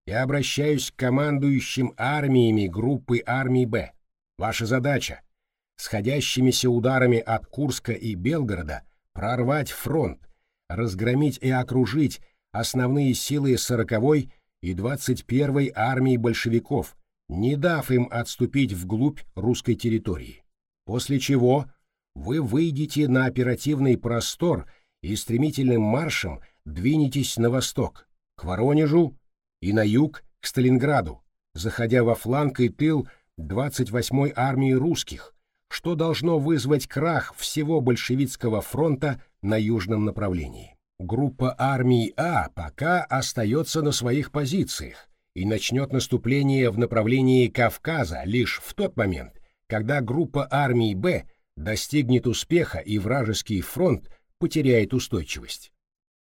Я обращаюсь к командующим армиями группы армий «Б». Ваша задача — сходящимися ударами от Курска и Белгорода прорвать фронт, разгромить и окружить основные силы 40-й и 21-й армии большевиков, не дав им отступить вглубь русской территории. После чего вы выйдете на оперативный простор и стремительным маршем двинетесь на восток, к Воронежу и на юг, к Сталинграду, заходя во фланг и тыл 28-й армии русских, что должно вызвать крах всего большевистского фронта на южном направлении. Группа армий А пока остается на своих позициях и начнет наступление в направлении Кавказа лишь в тот момент, когда группа армий Б достигнет успеха и вражеский фронт потеряет устойчивость.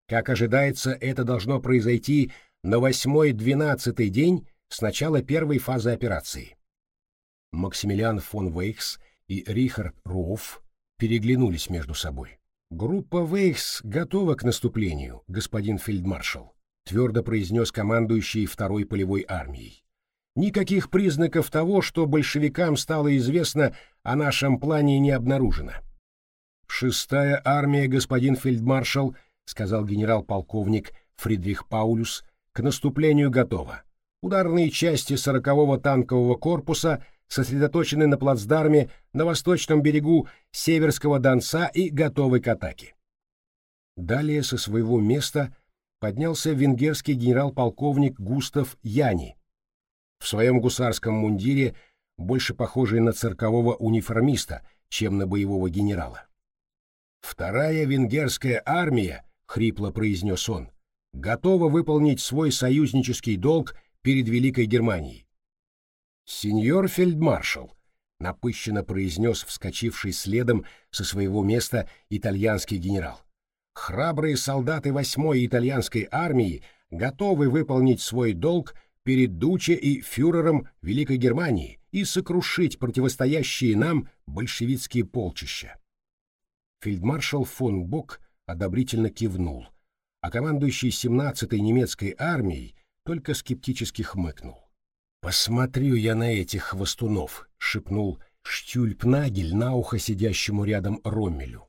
Как ожидается, это должно произойти на 8-12 день с начала первой фазы операции. Максимилиан фон Вейхс и Рихард Руф переглянулись между собой. «Группа Вейхс готова к наступлению, господин фельдмаршал», твердо произнес командующий второй полевой армией. «Никаких признаков того, что большевикам стало известно о нашем плане, не обнаружено». «Шестая армия, господин фельдмаршал», сказал генерал-полковник Фридрих Паулюс, к наступлению готова. Ударные части сорокового танкового корпуса – сосредоточены на плацдарме на восточном берегу Северского Донца и готовы к атаке. Далее со своего места поднялся венгерский генерал-полковник Густав Яни в своем гусарском мундире, больше похожий на циркового униформиста, чем на боевого генерала. «Вторая венгерская армия», — хрипло произнес он, — «готова выполнить свой союзнический долг перед Великой Германией. «Сеньор фельдмаршал», — напыщенно произнес вскочивший следом со своего места итальянский генерал. «Храбрые солдаты восьмой итальянской армии готовы выполнить свой долг перед Дуче и фюрером Великой Германии и сокрушить противостоящие нам большевистские полчища». Фельдмаршал фон Бок одобрительно кивнул, а командующий 17-й немецкой армией только скептически хмыкнул. «Посмотрю я на этих хвостунов», — шепнул Штюльпнагель на ухо сидящему рядом Роммелю.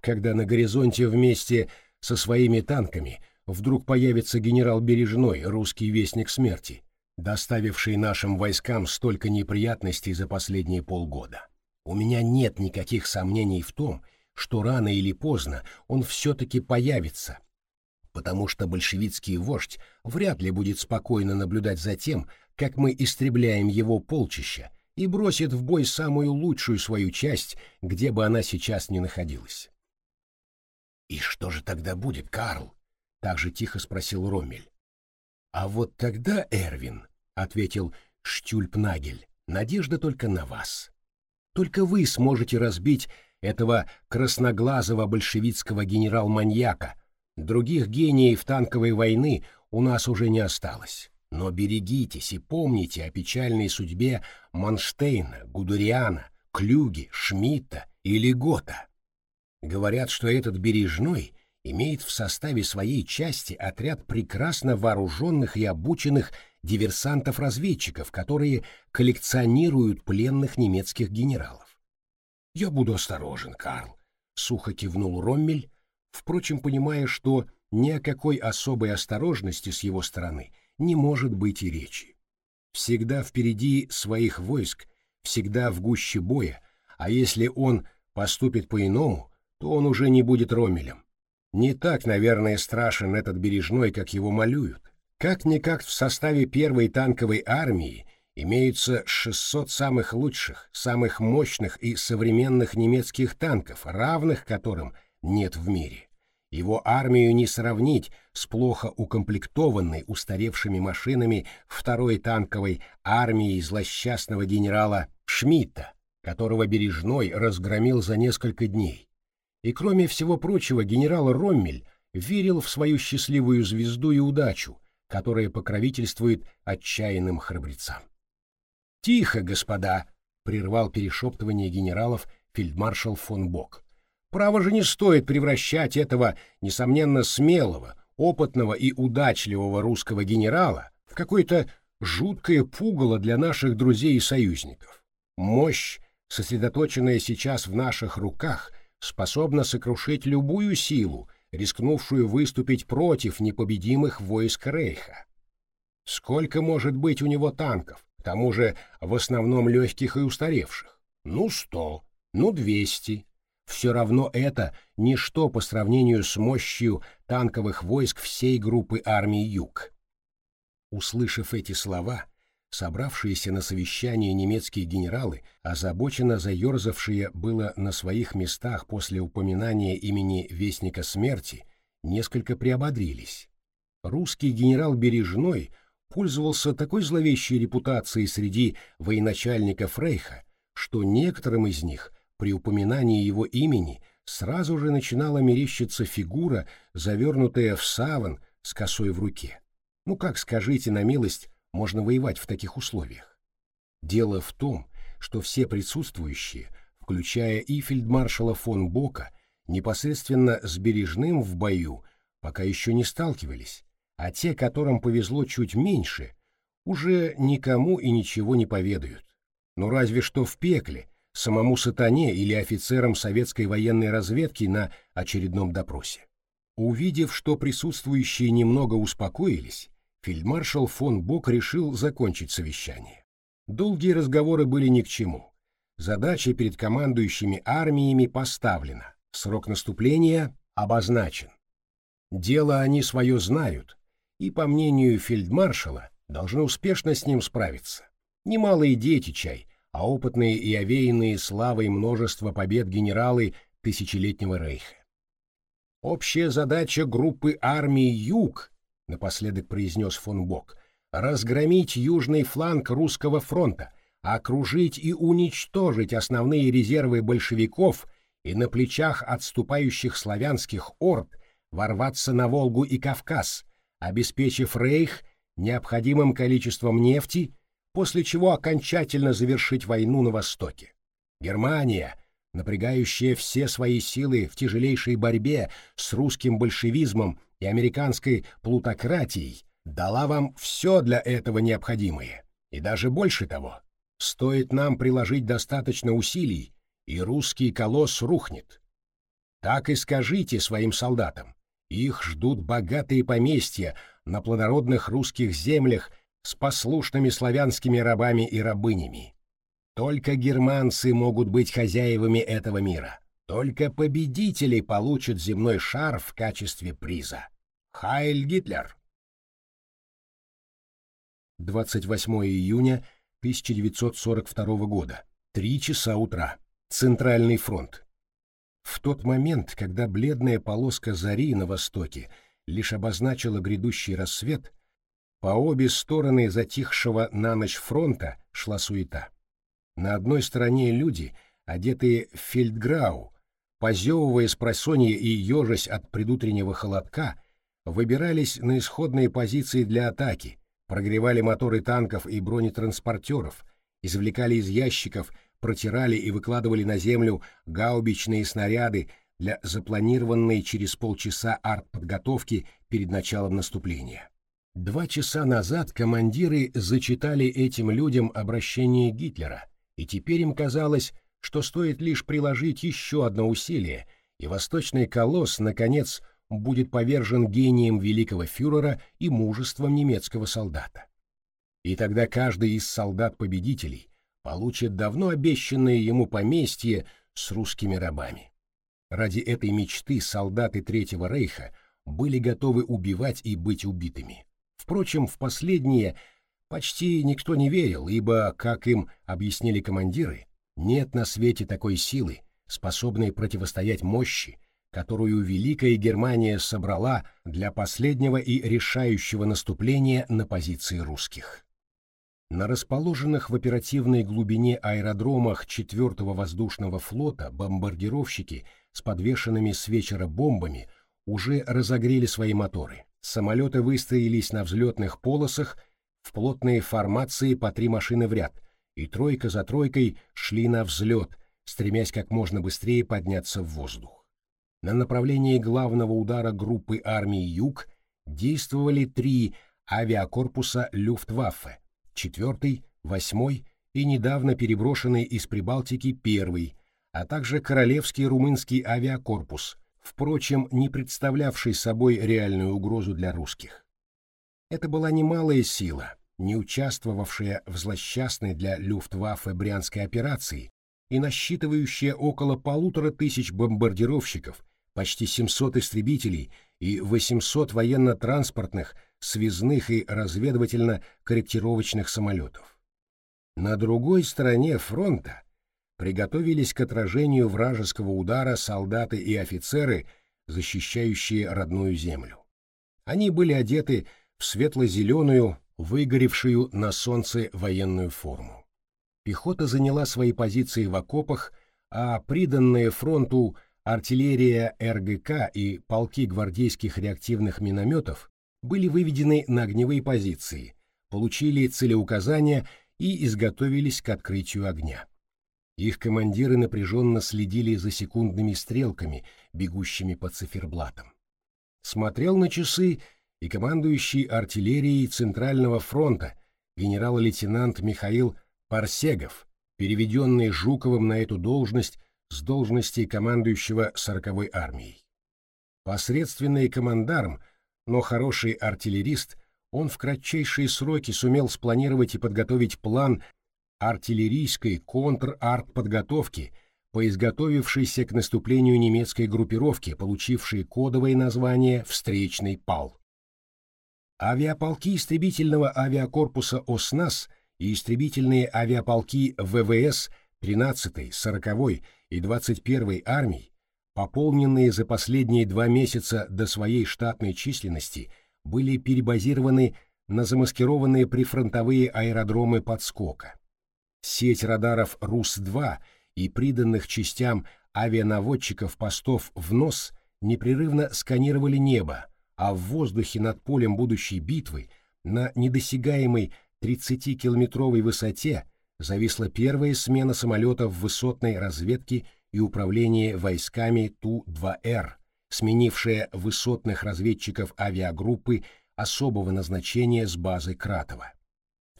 «Когда на горизонте вместе со своими танками вдруг появится генерал Бережной, русский вестник смерти, доставивший нашим войскам столько неприятностей за последние полгода. У меня нет никаких сомнений в том, что рано или поздно он все-таки появится, потому что большевистский вождь вряд ли будет спокойно наблюдать за тем, как мы истребляем его полчища, и бросит в бой самую лучшую свою часть, где бы она сейчас ни находилась. «И что же тогда будет, Карл?» — так же тихо спросил Роммель. «А вот тогда, Эрвин», — ответил Штюльпнагель, — «надежда только на вас. Только вы сможете разбить этого красноглазого большевистского генерал-маньяка. Других гениев танковой войны у нас уже не осталось. Но берегитесь и помните о печальной судьбе Манштейна, Гудериана, Клюги, Шмидта или Гота. Говорят, что этот бережной имеет в составе своей части отряд прекрасно вооруженных и обученных диверсантов-разведчиков, которые коллекционируют пленных немецких генералов. «Я буду осторожен, Карл», — сухо кивнул Роммель, впрочем, понимая, что ни о какой особой осторожности с его стороны — не может быть и речи. Всегда впереди своих войск, всегда в гуще боя, а если он поступит по-иному, то он уже не будет Ромелем. Не так, наверное, страшен этот Бережной, как его малюют. Как-никак в составе первой танковой армии имеются 600 самых лучших, самых мощных и современных немецких танков, равных которым нет в мире. Его армию не сравнить с плохо укомплектованной устаревшими машинами второй танковой армии злосчастного генерала Шмидта, которого Бережной разгромил за несколько дней. И кроме всего прочего, генерал Роммель верил в свою счастливую звезду и удачу, которая покровительствует отчаянным храбрецам. «Тихо, господа!» — прервал перешептывание генералов фельдмаршал фон Бок. Право же не стоит превращать этого, несомненно, смелого, опытного и удачливого русского генерала в какое-то жуткое пугало для наших друзей и союзников. Мощь, сосредоточенная сейчас в наших руках, способна сокрушить любую силу, рискнувшую выступить против непобедимых войск Рейха. Сколько может быть у него танков, к тому же в основном легких и устаревших? Ну, сто, ну, двести. Все равно это ничто по сравнению с мощью танковых войск всей группы армии Юг. Услышав эти слова, собравшиеся на совещании немецкие генералы, озабоченно заерзавшие было на своих местах после упоминания имени Вестника Смерти, несколько приободрились. Русский генерал Бережной пользовался такой зловещей репутацией среди военачальников Рейха, что некоторым из них при упоминании его имени сразу же начинала мерещиться фигура, завернутая в саван с косой в руке. Ну как, скажите на милость, можно воевать в таких условиях? Дело в том, что все присутствующие, включая и фельдмаршала фон Бока, непосредственно с Бережным в бою, пока еще не сталкивались, а те, которым повезло чуть меньше, уже никому и ничего не поведают. Ну разве что в пекле, самому сатане или офицерам советской военной разведки на очередном допросе. Увидев, что присутствующие немного успокоились, фельдмаршал фон Бок решил закончить совещание. Долгие разговоры были ни к чему. Задача перед командующими армиями поставлена, срок наступления обозначен. Дело они свое знают, и, по мнению фельдмаршала, должны успешно с ним справиться. Немалые дети чай, а опытные и овеянные славой множество побед генералы тысячелетнего рейха. Общая задача группы армий «Юг», напоследок произнес фон Бок, разгромить южный фланг русского фронта, окружить и уничтожить основные резервы большевиков и на плечах отступающих славянских орд ворваться на Волгу и Кавказ, обеспечив рейх необходимым количеством нефти после чего окончательно завершить войну на Востоке. Германия, напрягающая все свои силы в тяжелейшей борьбе с русским большевизмом и американской плутократией, дала вам все для этого необходимое. И даже больше того, стоит нам приложить достаточно усилий, и русский колосс рухнет. Так и скажите своим солдатам. Их ждут богатые поместья на плодородных русских землях с послушными славянскими рабами и рабынями. Только германцы могут быть хозяевами этого мира. Только победители получат земной шар в качестве приза. Хайль Гитлер! 28 июня 1942 года. Три часа утра. Центральный фронт. В тот момент, когда бледная полоска зари на востоке лишь обозначила грядущий рассвет, по обе стороны затихшего на ночь фронта шла суета. На одной стороне люди, одетые в фельдграу, позевывая с просонья и ежась от предутреннего холодка, выбирались на исходные позиции для атаки, прогревали моторы танков и бронетранспортеров, извлекали из ящиков, протирали и выкладывали на землю гаубичные снаряды для запланированной через полчаса артподготовки перед началом наступления. Два часа назад командиры зачитали этим людям обращение Гитлера, и теперь им казалось, что стоит лишь приложить еще одно усилие, и восточный колосс, наконец, будет повержен гением великого фюрера и мужеством немецкого солдата. И тогда каждый из солдат-победителей получит давно обещанное ему поместье с русскими рабами. Ради этой мечты солдаты Третьего Рейха были готовы убивать и быть убитыми. Впрочем, в последнее почти никто не верил, ибо, как им объяснили командиры, нет на свете такой силы, способной противостоять мощи, которую Великая Германия собрала для последнего и решающего наступления на позиции русских. На расположенных в оперативной глубине аэродромах 4-го воздушного флота бомбардировщики с подвешенными с вечера бомбами уже разогрели свои моторы. Самолеты выстроились на взлетных полосах в плотные формации по три машины в ряд, и тройка за тройкой шли на взлет, стремясь как можно быстрее подняться в воздух. На направлении главного удара группы армии «Юг» действовали три авиакорпуса Люфтваффе, 4 8 и недавно переброшенный из Прибалтики первый, а также Королевский румынский авиакорпус, впрочем, не представлявший собой реальную угрозу для русских. Это была немалая сила, не участвовавшая в злосчастной для Люфтваффе Брянской операции и насчитывающая около полутора тысяч бомбардировщиков, почти 700 истребителей и 800 военно-транспортных, связных и разведывательно-корректировочных самолетов. На другой стороне фронта приготовились к отражению вражеского удара солдаты и офицеры, защищающие родную землю. Они были одеты в светло-зеленую, выгоревшую на солнце военную форму. Пехота заняла свои позиции в окопах, а приданные фронту артиллерия РГК и полки гвардейских реактивных минометов были выведены на огневые позиции, получили целеуказания и изготовились к открытию огня. Их командиры напряженно следили за секундными стрелками, бегущими по циферблатам. Смотрел на часы и командующий артиллерией Центрального фронта генерал-лейтенант Михаил Парсегов, переведенный Жуковым на эту должность с должности командующего 40-й армией. Посредственный командарм, но хороший артиллерист, он в кратчайшие сроки сумел спланировать и подготовить план артиллерийской контр-арт-подготовки по изготовившейся к наступлению немецкой группировке, получившей кодовое название «Встречный пал». Авиаполки истребительного авиакорпуса ОСНАС и истребительные авиаполки ВВС 13-й, 40-й и 21-й армий, пополненные за последние два месяца до своей штатной численности, были перебазированы на замаскированные прифронтовые аэродромы подскока. Сеть радаров РУС-2 и приданных частям авианаводчиков постов в нос непрерывно сканировали небо, а в воздухе над полем будущей битвы на недосягаемой 30-километровой высоте зависла первая смена самолетов высотной разведки и управления войсками Ту-2Р, сменившая высотных разведчиков авиагруппы особого назначения с базы Кратова.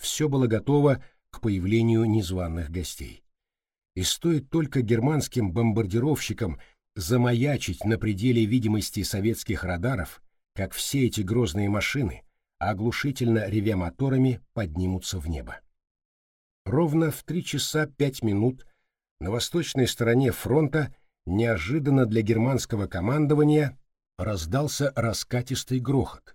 Все было готово к появлению незваных гостей. И стоит только германским бомбардировщикам замаячить на пределе видимости советских радаров, как все эти грозные машины, оглушительно ревя моторами, поднимутся в небо. Ровно в три часа пять минут на восточной стороне фронта неожиданно для германского командования раздался раскатистый грохот.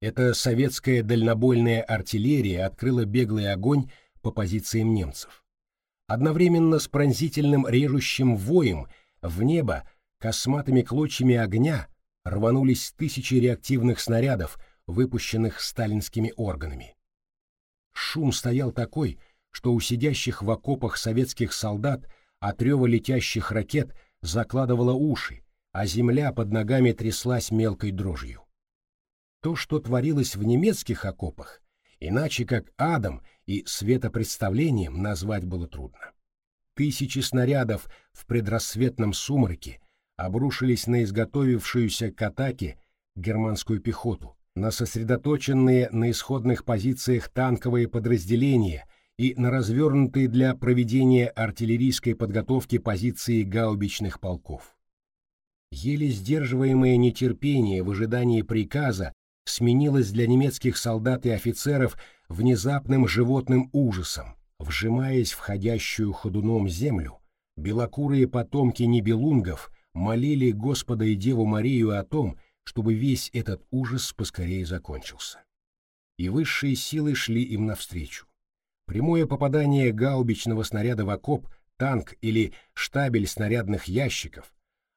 Эта советская дальнобойная артиллерия открыла беглый огонь по позициям немцев. Одновременно с пронзительным режущим воем в небо косматыми клочьями огня рванулись тысячи реактивных снарядов, выпущенных сталинскими органами. Шум стоял такой, что у сидящих в окопах советских солдат от рева летящих ракет закладывало уши, а земля под ногами тряслась мелкой дрожью. То, что творилось в немецких окопах, иначе как адом и светопредставлением назвать было трудно. Тысячи снарядов в предрассветном сумраке обрушились на изготовившуюся к атаке германскую пехоту, на сосредоточенные на исходных позициях танковые подразделения и на развернутые для проведения артиллерийской подготовки позиции гаубичных полков. Еле сдерживаемое нетерпение в ожидании приказа сменилось для немецких солдат и офицеров внезапным животным ужасом. Вжимаясь в ходящую ходуном землю, белокурые потомки небелунгов молили Господа и Деву Марию о том, чтобы весь этот ужас поскорее закончился. И высшие силы шли им навстречу. Прямое попадание гаубичного снаряда в окоп, танк или штабель снарядных ящиков,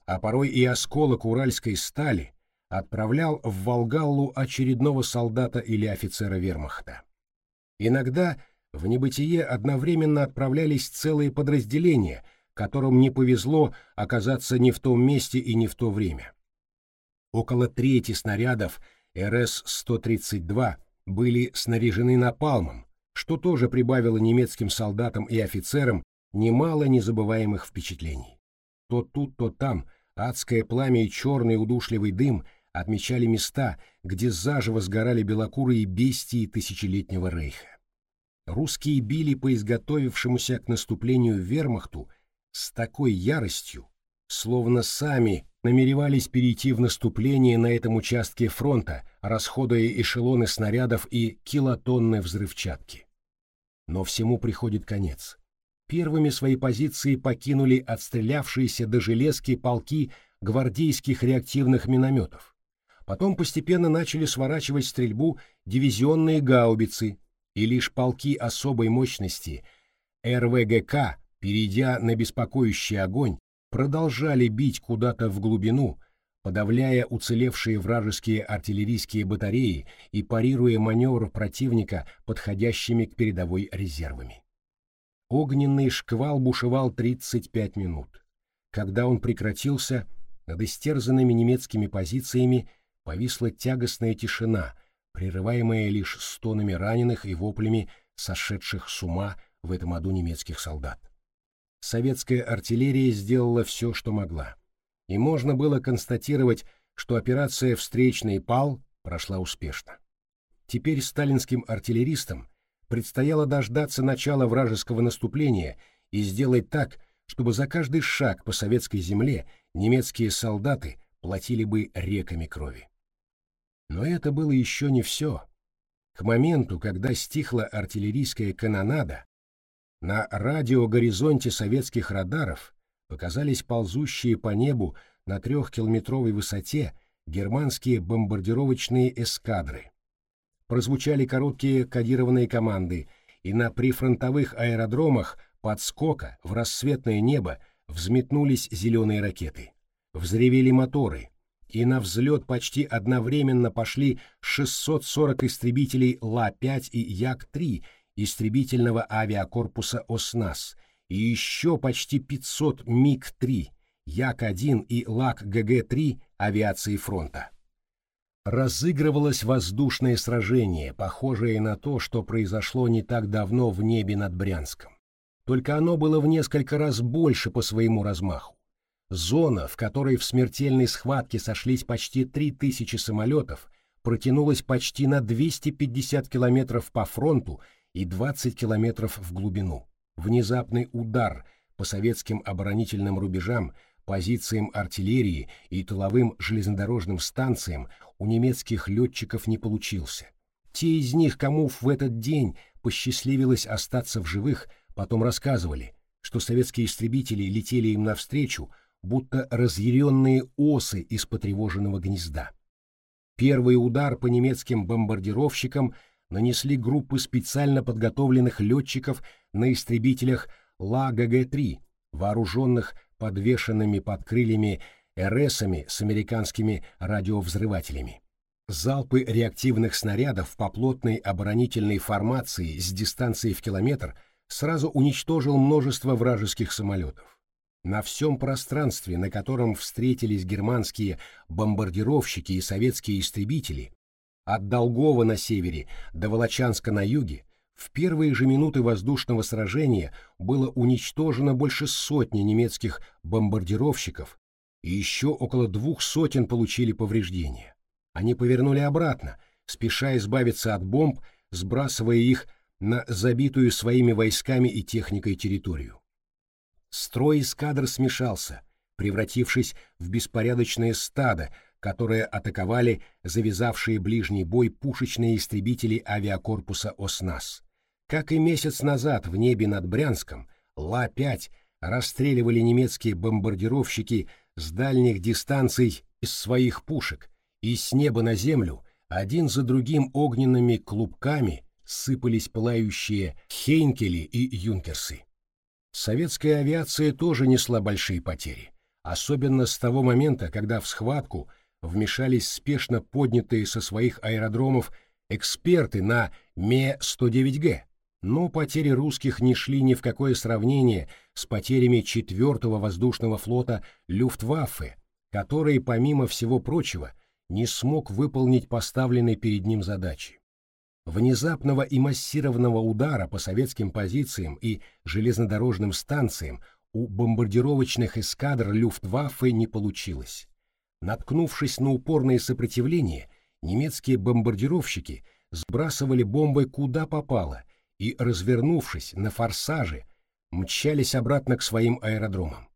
а порой и осколок уральской стали отправлял в Волгаллу очередного солдата или офицера вермахта. Иногда в небытие одновременно отправлялись целые подразделения, которым не повезло оказаться не в том месте и не в то время. Около трети снарядов РС-132 были снаряжены напалмом, что тоже прибавило немецким солдатам и офицерам немало незабываемых впечатлений. То тут, то там адское пламя и черный удушливый дым отмечали места, где заживо сгорали белокурые бестии тысячелетнего рейха. Русские били по изготовившемуся к наступлению вермахту с такой яростью, словно сами намеревались перейти в наступление на этом участке фронта, расходуя эшелоны снарядов и килотонны взрывчатки. Но всему приходит конец. Первыми свои позиции покинули отстрелявшиеся до железки полки гвардейских реактивных минометов. Потом постепенно начали сворачивать стрельбу дивизионные гаубицы, и лишь полки особой мощности РВГК, перейдя на беспокоящий огонь, продолжали бить куда-то в глубину, подавляя уцелевшие вражеские артиллерийские батареи и парируя маневр противника подходящими к передовой резервами. Огненный шквал бушевал 35 минут. Когда он прекратился, над истерзанными немецкими позициями повисла тягостная тишина, прерываемая лишь стонами раненых и воплями сошедших с ума в этом аду немецких солдат советская артиллерия сделала все, что могла. И можно было констатировать, что операция «Встречный пал» прошла успешно. Теперь сталинским артиллеристам предстояло дождаться начала вражеского наступления и сделать так, чтобы за каждый шаг по советской земле немецкие солдаты платили бы реками крови. Но это было еще не все. К моменту, когда стихла артиллерийская канонада, на радиогоризонте советских радаров показались ползущие по небу на трехкилометровой высоте германские бомбардировочные эскадры. Прозвучали короткие кодированные команды, и на прифронтовых аэродромах подскока в рассветное небо взметнулись зеленые ракеты. Взревели моторы, и на взлет почти одновременно пошли 640 истребителей Ла-5 и Як-3 истребительного авиакорпуса «ОСНАЗ» и еще почти 500 МиГ-3, Як-1 и ЛаГГ-3 авиации фронта. Разыгрывалось воздушное сражение, похожее на то, что произошло не так давно в небе над Брянском. Только оно было в несколько раз больше по своему размаху. Зона, в которой в смертельной схватке сошлись почти 3000 самолетов, протянулась почти на 250 километров по фронту и 20 километров в глубину. Внезапный удар по советским оборонительным рубежам, позициям артиллерии и тыловым железнодорожным станциям у немецких летчиков не получился. Те из них, кому в этот день посчастливилось остаться в живых, потом рассказывали, что советские истребители летели им навстречу, будто разъяренные осы из потревоженного гнезда. Первый удар по немецким бомбардировщикам – нанесли группы специально подготовленных летчиков на истребителях Ла-ГГ-3, вооруженных подвешенными под крыльями РСами с американскими радиовзрывателями. Залпы реактивных снарядов по плотной оборонительной формации с дистанции в километр сразу уничтожил множество вражеских самолетов. На всем пространстве, на котором встретились германские бомбардировщики и советские истребители, от Долгова на севере до Волочанска на юге в первые же минуты воздушного сражения было уничтожено больше сотни немецких бомбардировщиков и еще около двух сотен получили повреждения. Они повернули обратно, спеша избавиться от бомб, сбрасывая их на забитую своими войсками и техникой территорию. Строй эскадр смешался, превратившись в беспорядочное стадо, которые атаковали завязавшие ближний бой пушечные истребители авиакорпуса «Оснас». Как и месяц назад в небе над Брянском, Ла-5 расстреливали немецкие бомбардировщики с дальних дистанций из своих пушек, и с неба на землю один за другим огненными клубками сыпались пылающие Хейнкели и Юнкерсы. Советская авиация тоже несла большие потери, особенно с того момента, когда в схватку – вмешались спешно поднятые со своих аэродромов эксперты на Ме-109Г, но потери русских не шли ни в какое сравнение с потерями 4-го воздушного флота Люфтваффе, который, помимо всего прочего, не смог выполнить поставленной перед ним задачи. Внезапного и массированного удара по советским позициям и железнодорожным станциям у бомбардировочных эскадр Люфтваффе не получилось. Наткнувшись на упорное сопротивление, немецкие бомбардировщики сбрасывали бомбы куда попало и, развернувшись на форсаже, мчались обратно к своим аэродромам.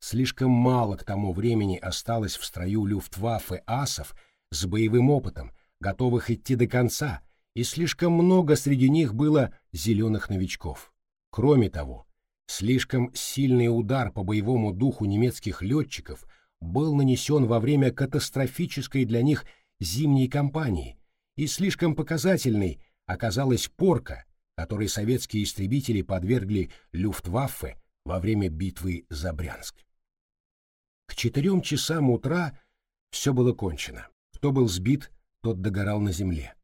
Слишком мало к тому времени осталось в строю Люфтваффе асов с боевым опытом, готовых идти до конца, и слишком много среди них было зеленых новичков. Кроме того, слишком сильный удар по боевому духу немецких летчиков был нанесен во время катастрофической для них зимней кампании, и слишком показательной оказалась порка, которой советские истребители подвергли Люфтваффе во время битвы за Брянск. К четырем часам утра все было кончено. Кто был сбит, тот догорал на земле.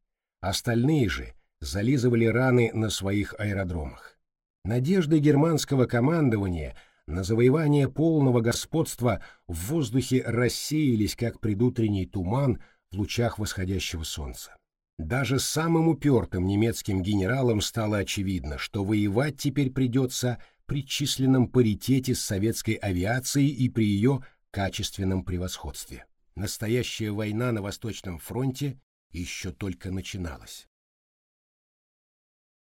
Остальные же зализывали раны на своих аэродромах. Надежды германского командования на завоевание полного господства в воздухе рассеялись, как предутренний туман в лучах восходящего солнца. Даже самым упертым немецким генералам стало очевидно, что воевать теперь придется при численном паритете с советской авиацией и при ее качественном превосходстве. Настоящая война на Восточном фронте еще только начиналась.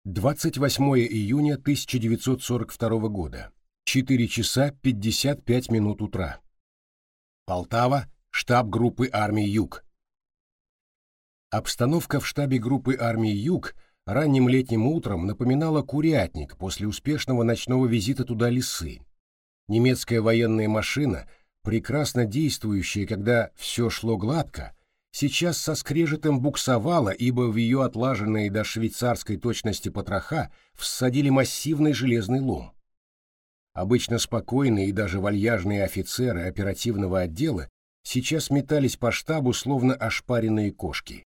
28 июня 1942 года. 4 часа 55 минут утра. Полтава, штаб группы армии Юг. Обстановка в штабе группы армии Юг ранним летним утром напоминала курятник после успешного ночного визита туда лисы. Немецкая военная машина, прекрасно действующая, когда все шло гладко, сейчас со скрежетом буксовала, ибо в ее отлаженные до швейцарской точности потроха всадили массивный железный лом. Обычно спокойные и даже вальяжные офицеры оперативного отдела сейчас метались по штабу, словно ошпаренные кошки.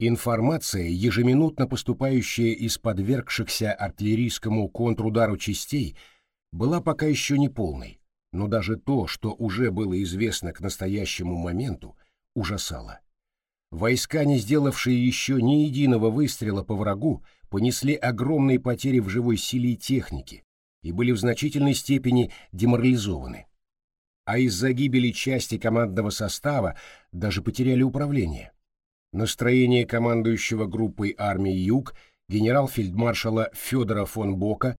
Информация, ежеминутно поступающая из подвергшихся артиллерийскому контрудару частей, была пока еще не полной, но даже то, что уже было известно к настоящему моменту, ужасало. Войска, не сделавшие еще ни единого выстрела по врагу, понесли огромные потери в живой силе и технике и были в значительной степени деморализованы. А из-за гибели части командного состава даже потеряли управление. Настроение командующего группой армии «Юг» генерал-фельдмаршала Федора фон Бока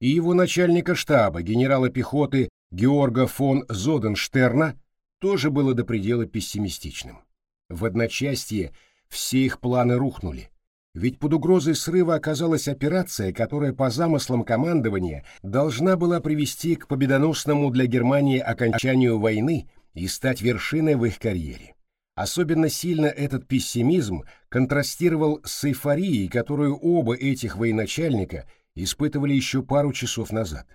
и его начальника штаба генерала пехоты Георга фон Зоденштерна тоже было до предела пессимистичным. В одночасье все их планы рухнули, ведь под угрозой срыва оказалась операция, которая по замыслам командования должна была привести к победоносному для Германии окончанию войны и стать вершиной в их карьере. Особенно сильно этот пессимизм контрастировал с эйфорией, которую оба этих военачальника испытывали еще пару часов назад.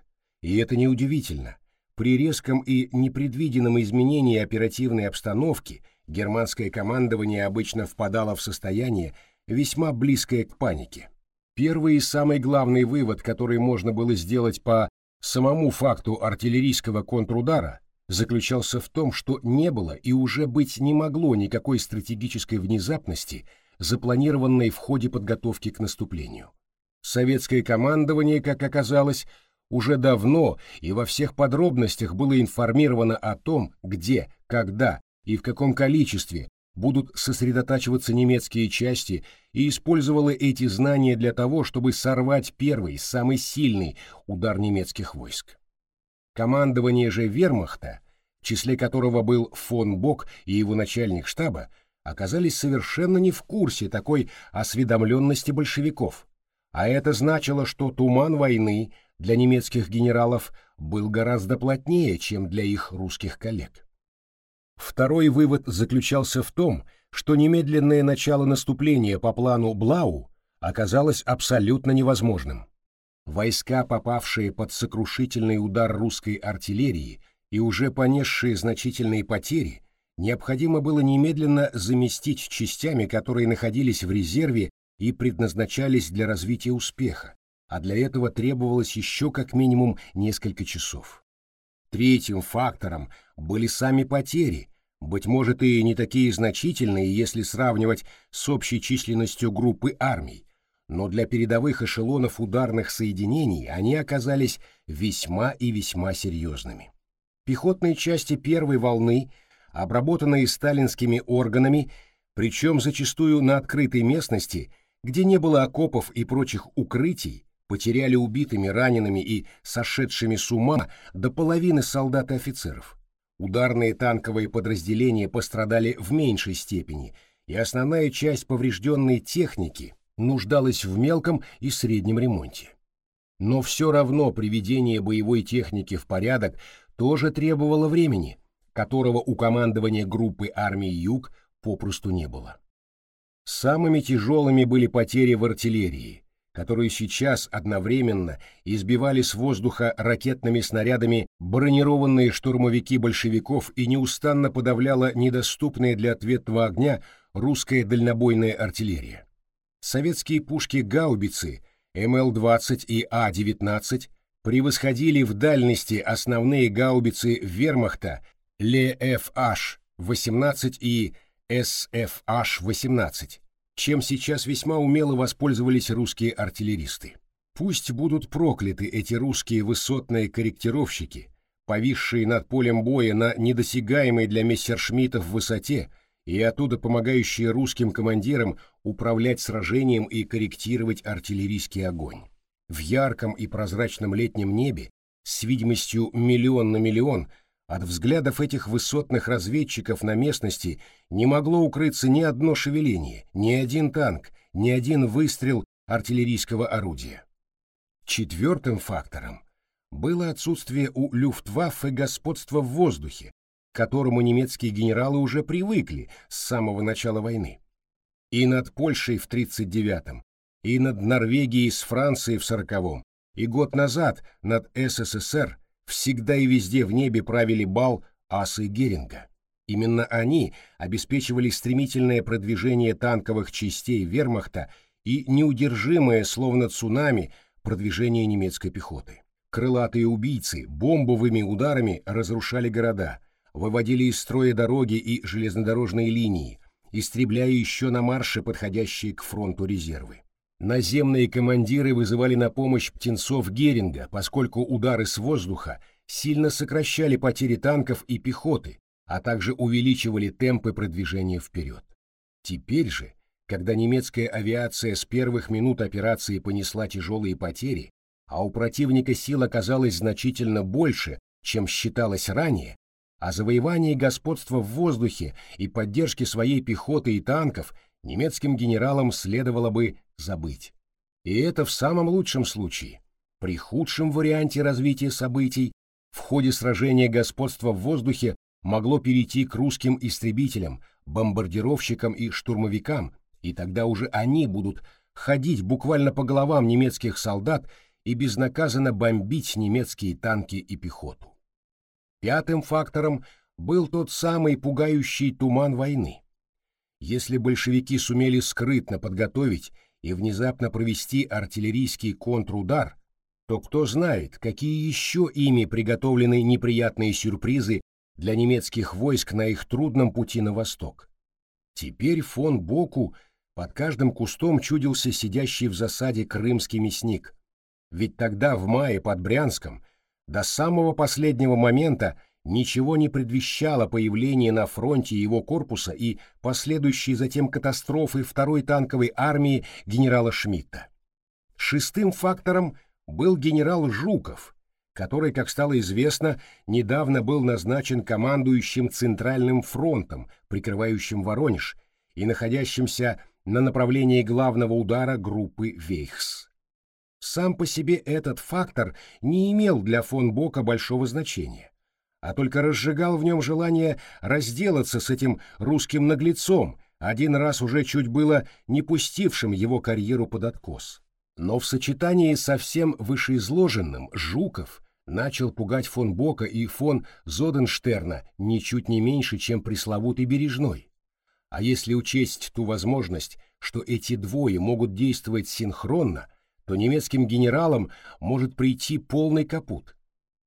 И это неудивительно. При резком и непредвиденном изменении оперативной обстановки германское командование обычно впадало в состояние, весьма близкое к панике. Первый и самый главный вывод, который можно было сделать по самому факту артиллерийского контрудара, заключался в том, что не было и уже быть не могло никакой стратегической внезапности, запланированной в ходе подготовки к наступлению. Советское командование, как оказалось, уже давно и во всех подробностях было информировано о том, где, когда и в каком количестве будут сосредотачиваться немецкие части и использовало эти знания для того, чтобы сорвать первый, самый сильный удар немецких войск. Командование же вермахта, в числе которого был фон Бок и его начальник штаба, оказались совершенно не в курсе такой осведомленности большевиков. А это значило, что туман войны для немецких генералов был гораздо плотнее, чем для их русских коллег. Второй вывод заключался в том, что немедленное начало наступления по плану Блау оказалось абсолютно невозможным. Войска, попавшие под сокрушительный удар русской артиллерии и уже понесшие значительные потери, необходимо было немедленно заместить частями, которые находились в резерве и предназначались для развития успеха, а для этого требовалось еще как минимум несколько часов. Третьим фактором были сами потери, быть может и не такие значительные, если сравнивать с общей численностью группы армий, но для передовых эшелонов ударных соединений они оказались весьма и весьма серьезными. Пехотные части первой волны, обработанные сталинскими органами, причем зачастую на открытой местности, где не было окопов и прочих укрытий, потеряли убитыми, ранеными и сошедшими с ума до половины солдат и офицеров. Ударные танковые подразделения пострадали в меньшей степени, и основная часть поврежденной техники нуждалась в мелком и среднем ремонте. Но все равно приведение боевой техники в порядок тоже требовало времени, которого у командования группы армии «Юг» попросту не было. Самыми тяжелыми были потери в артиллерии, которую сейчас одновременно избивали с воздуха ракетными снарядами бронированные штурмовики большевиков и неустанно подавляла недоступная для ответного огня русская дальнобойная артиллерия. Советские пушки-гаубицы МЛ-20 и А-19 превосходили в дальности основные гаубицы вермахта ЛФH-18 и СФH-18, чем сейчас весьма умело воспользовались русские артиллеристы. Пусть будут прокляты эти русские высотные корректировщики, повисшие над полем боя на недосягаемой для мессершмиттов высоте и оттуда помогающие русским командирам управлять сражением и корректировать артиллерийский огонь. В ярком и прозрачном летнем небе, с видимостью миллион на миллион, от взглядов этих высотных разведчиков на местности не могло укрыться ни одно шевеление, ни один танк, ни один выстрел артиллерийского орудия. Четвертым фактором было отсутствие у Люфтваффе господства в воздухе, к которому немецкие генералы уже привыкли с самого начала войны. И над Польшей в 1939-м, и над Норвегией с Францией в 1940-м, и год назад над СССР всегда и везде в небе правили бал асы Геринга. Именно они обеспечивали стремительное продвижение танковых частей вермахта и неудержимое, словно цунами, продвижение немецкой пехоты. Крылатые убийцы бомбовыми ударами разрушали города, выводили из строя дороги и железнодорожные линии, истребляя еще на марше подходящие к фронту резервы. Наземные командиры вызывали на помощь птенцов Геринга, поскольку удары с воздуха сильно сокращали потери танков и пехоты, а также увеличивали темпы продвижения вперед. Теперь же, когда немецкая авиация с первых минут операции понесла тяжелые потери, а у противника сил оказалось значительно больше, чем считалось ранее, о завоевании господства в воздухе и поддержке своей пехоты и танков немецким генералам следовало бы забыть. И это в самом лучшем случае. При худшем варианте развития событий в ходе сражения господство в воздухе могло перейти к русским истребителям, бомбардировщикам и штурмовикам, и тогда уже они будут ходить буквально по головам немецких солдат и безнаказанно бомбить немецкие танки и пехоту. Пятым фактором был тот самый пугающий туман войны. Если большевики сумели скрытно подготовить и внезапно провести артиллерийский контрудар, то кто знает, какие еще ими приготовлены неприятные сюрпризы для немецких войск на их трудном пути на восток. Теперь фон Боку под каждым кустом чудился сидящий в засаде крымский мясник. Ведь тогда, в мае под Брянском, до самого последнего момента ничего не предвещало появление на фронте его корпуса и последующей затем катастрофы второй танковой армии генерала Шмидта. Шестым фактором был генерал Жуков, который, как стало известно, недавно был назначен командующим Центральным фронтом, прикрывающим Воронеж и находящимся на направлении главного удара группы Вейхс. Сам по себе этот фактор не имел для фон Бока большого значения а только разжигал в нем желание разделаться с этим русским наглецом, один раз уже чуть было не пустившим его карьеру под откос. Но в сочетании со всем вышеизложенным Жуков начал пугать фон Бока и фон Зоденштерна ничуть не меньше, чем пресловутый Бережной. А если учесть ту возможность, что эти двое могут действовать синхронно, то немецким генералам может прийти полный капут.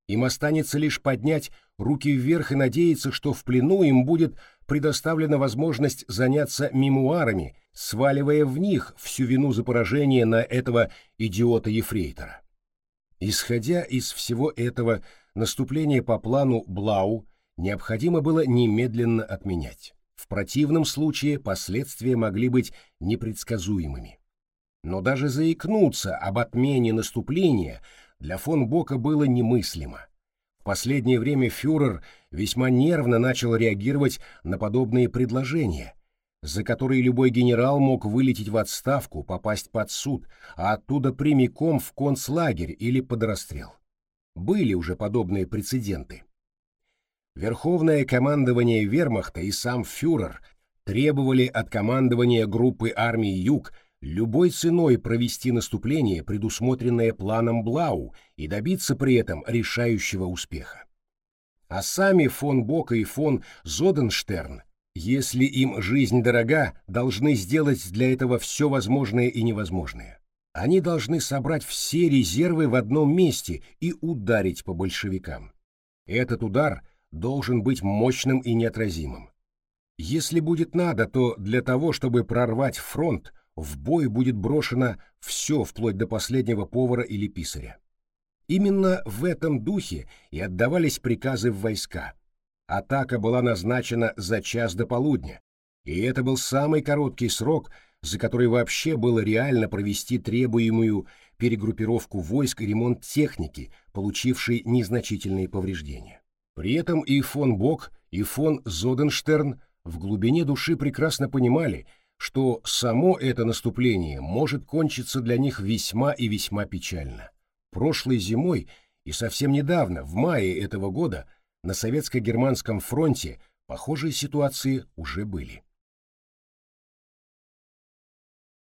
Им останется лишь поднять руки вверх и надеяться, что в плену им будет предоставлена возможность заняться мемуарами, сваливая в них всю вину за поражение на этого идиота-ефрейтора. Исходя из всего этого, наступление по плану Блау необходимо было немедленно отменять. В противном случае последствия могли быть непредсказуемыми. Но даже заикнуться об отмене наступления для фон Бока было немыслимо. В последнее время фюрер весьма нервно начал реагировать на подобные предложения, за которые любой генерал мог вылететь в отставку, попасть под суд, а оттуда прямиком в концлагерь или под расстрел. Были уже подобные прецеденты. Верховное командование вермахта и сам фюрер требовали от командования группы армии «Юг» любой ценой провести наступление, предусмотренное планом Блау, и добиться при этом решающего успеха. А сами фон Бока и фон Зоденштерн, если им жизнь дорога, должны сделать для этого все возможное и невозможное. Они должны собрать все резервы в одном месте и ударить по большевикам. Этот удар должен быть мощным и неотразимым. Если будет надо, то для того, чтобы прорвать фронт, в бой будет брошено все вплоть до последнего повара или писаря. Именно в этом духе и отдавались приказы в войска. Атака была назначена за час до полудня, и это был самый короткий срок, за который вообще было реально провести требуемую перегруппировку войск и ремонт техники, получившей незначительные повреждения. При этом и фон Бок, и фон Зоденштерн в глубине души прекрасно понимали, что само это наступление может кончиться для них весьма и весьма печально. Прошлой зимой и совсем недавно, в мае этого года, на советско-германском фронте похожие ситуации уже были.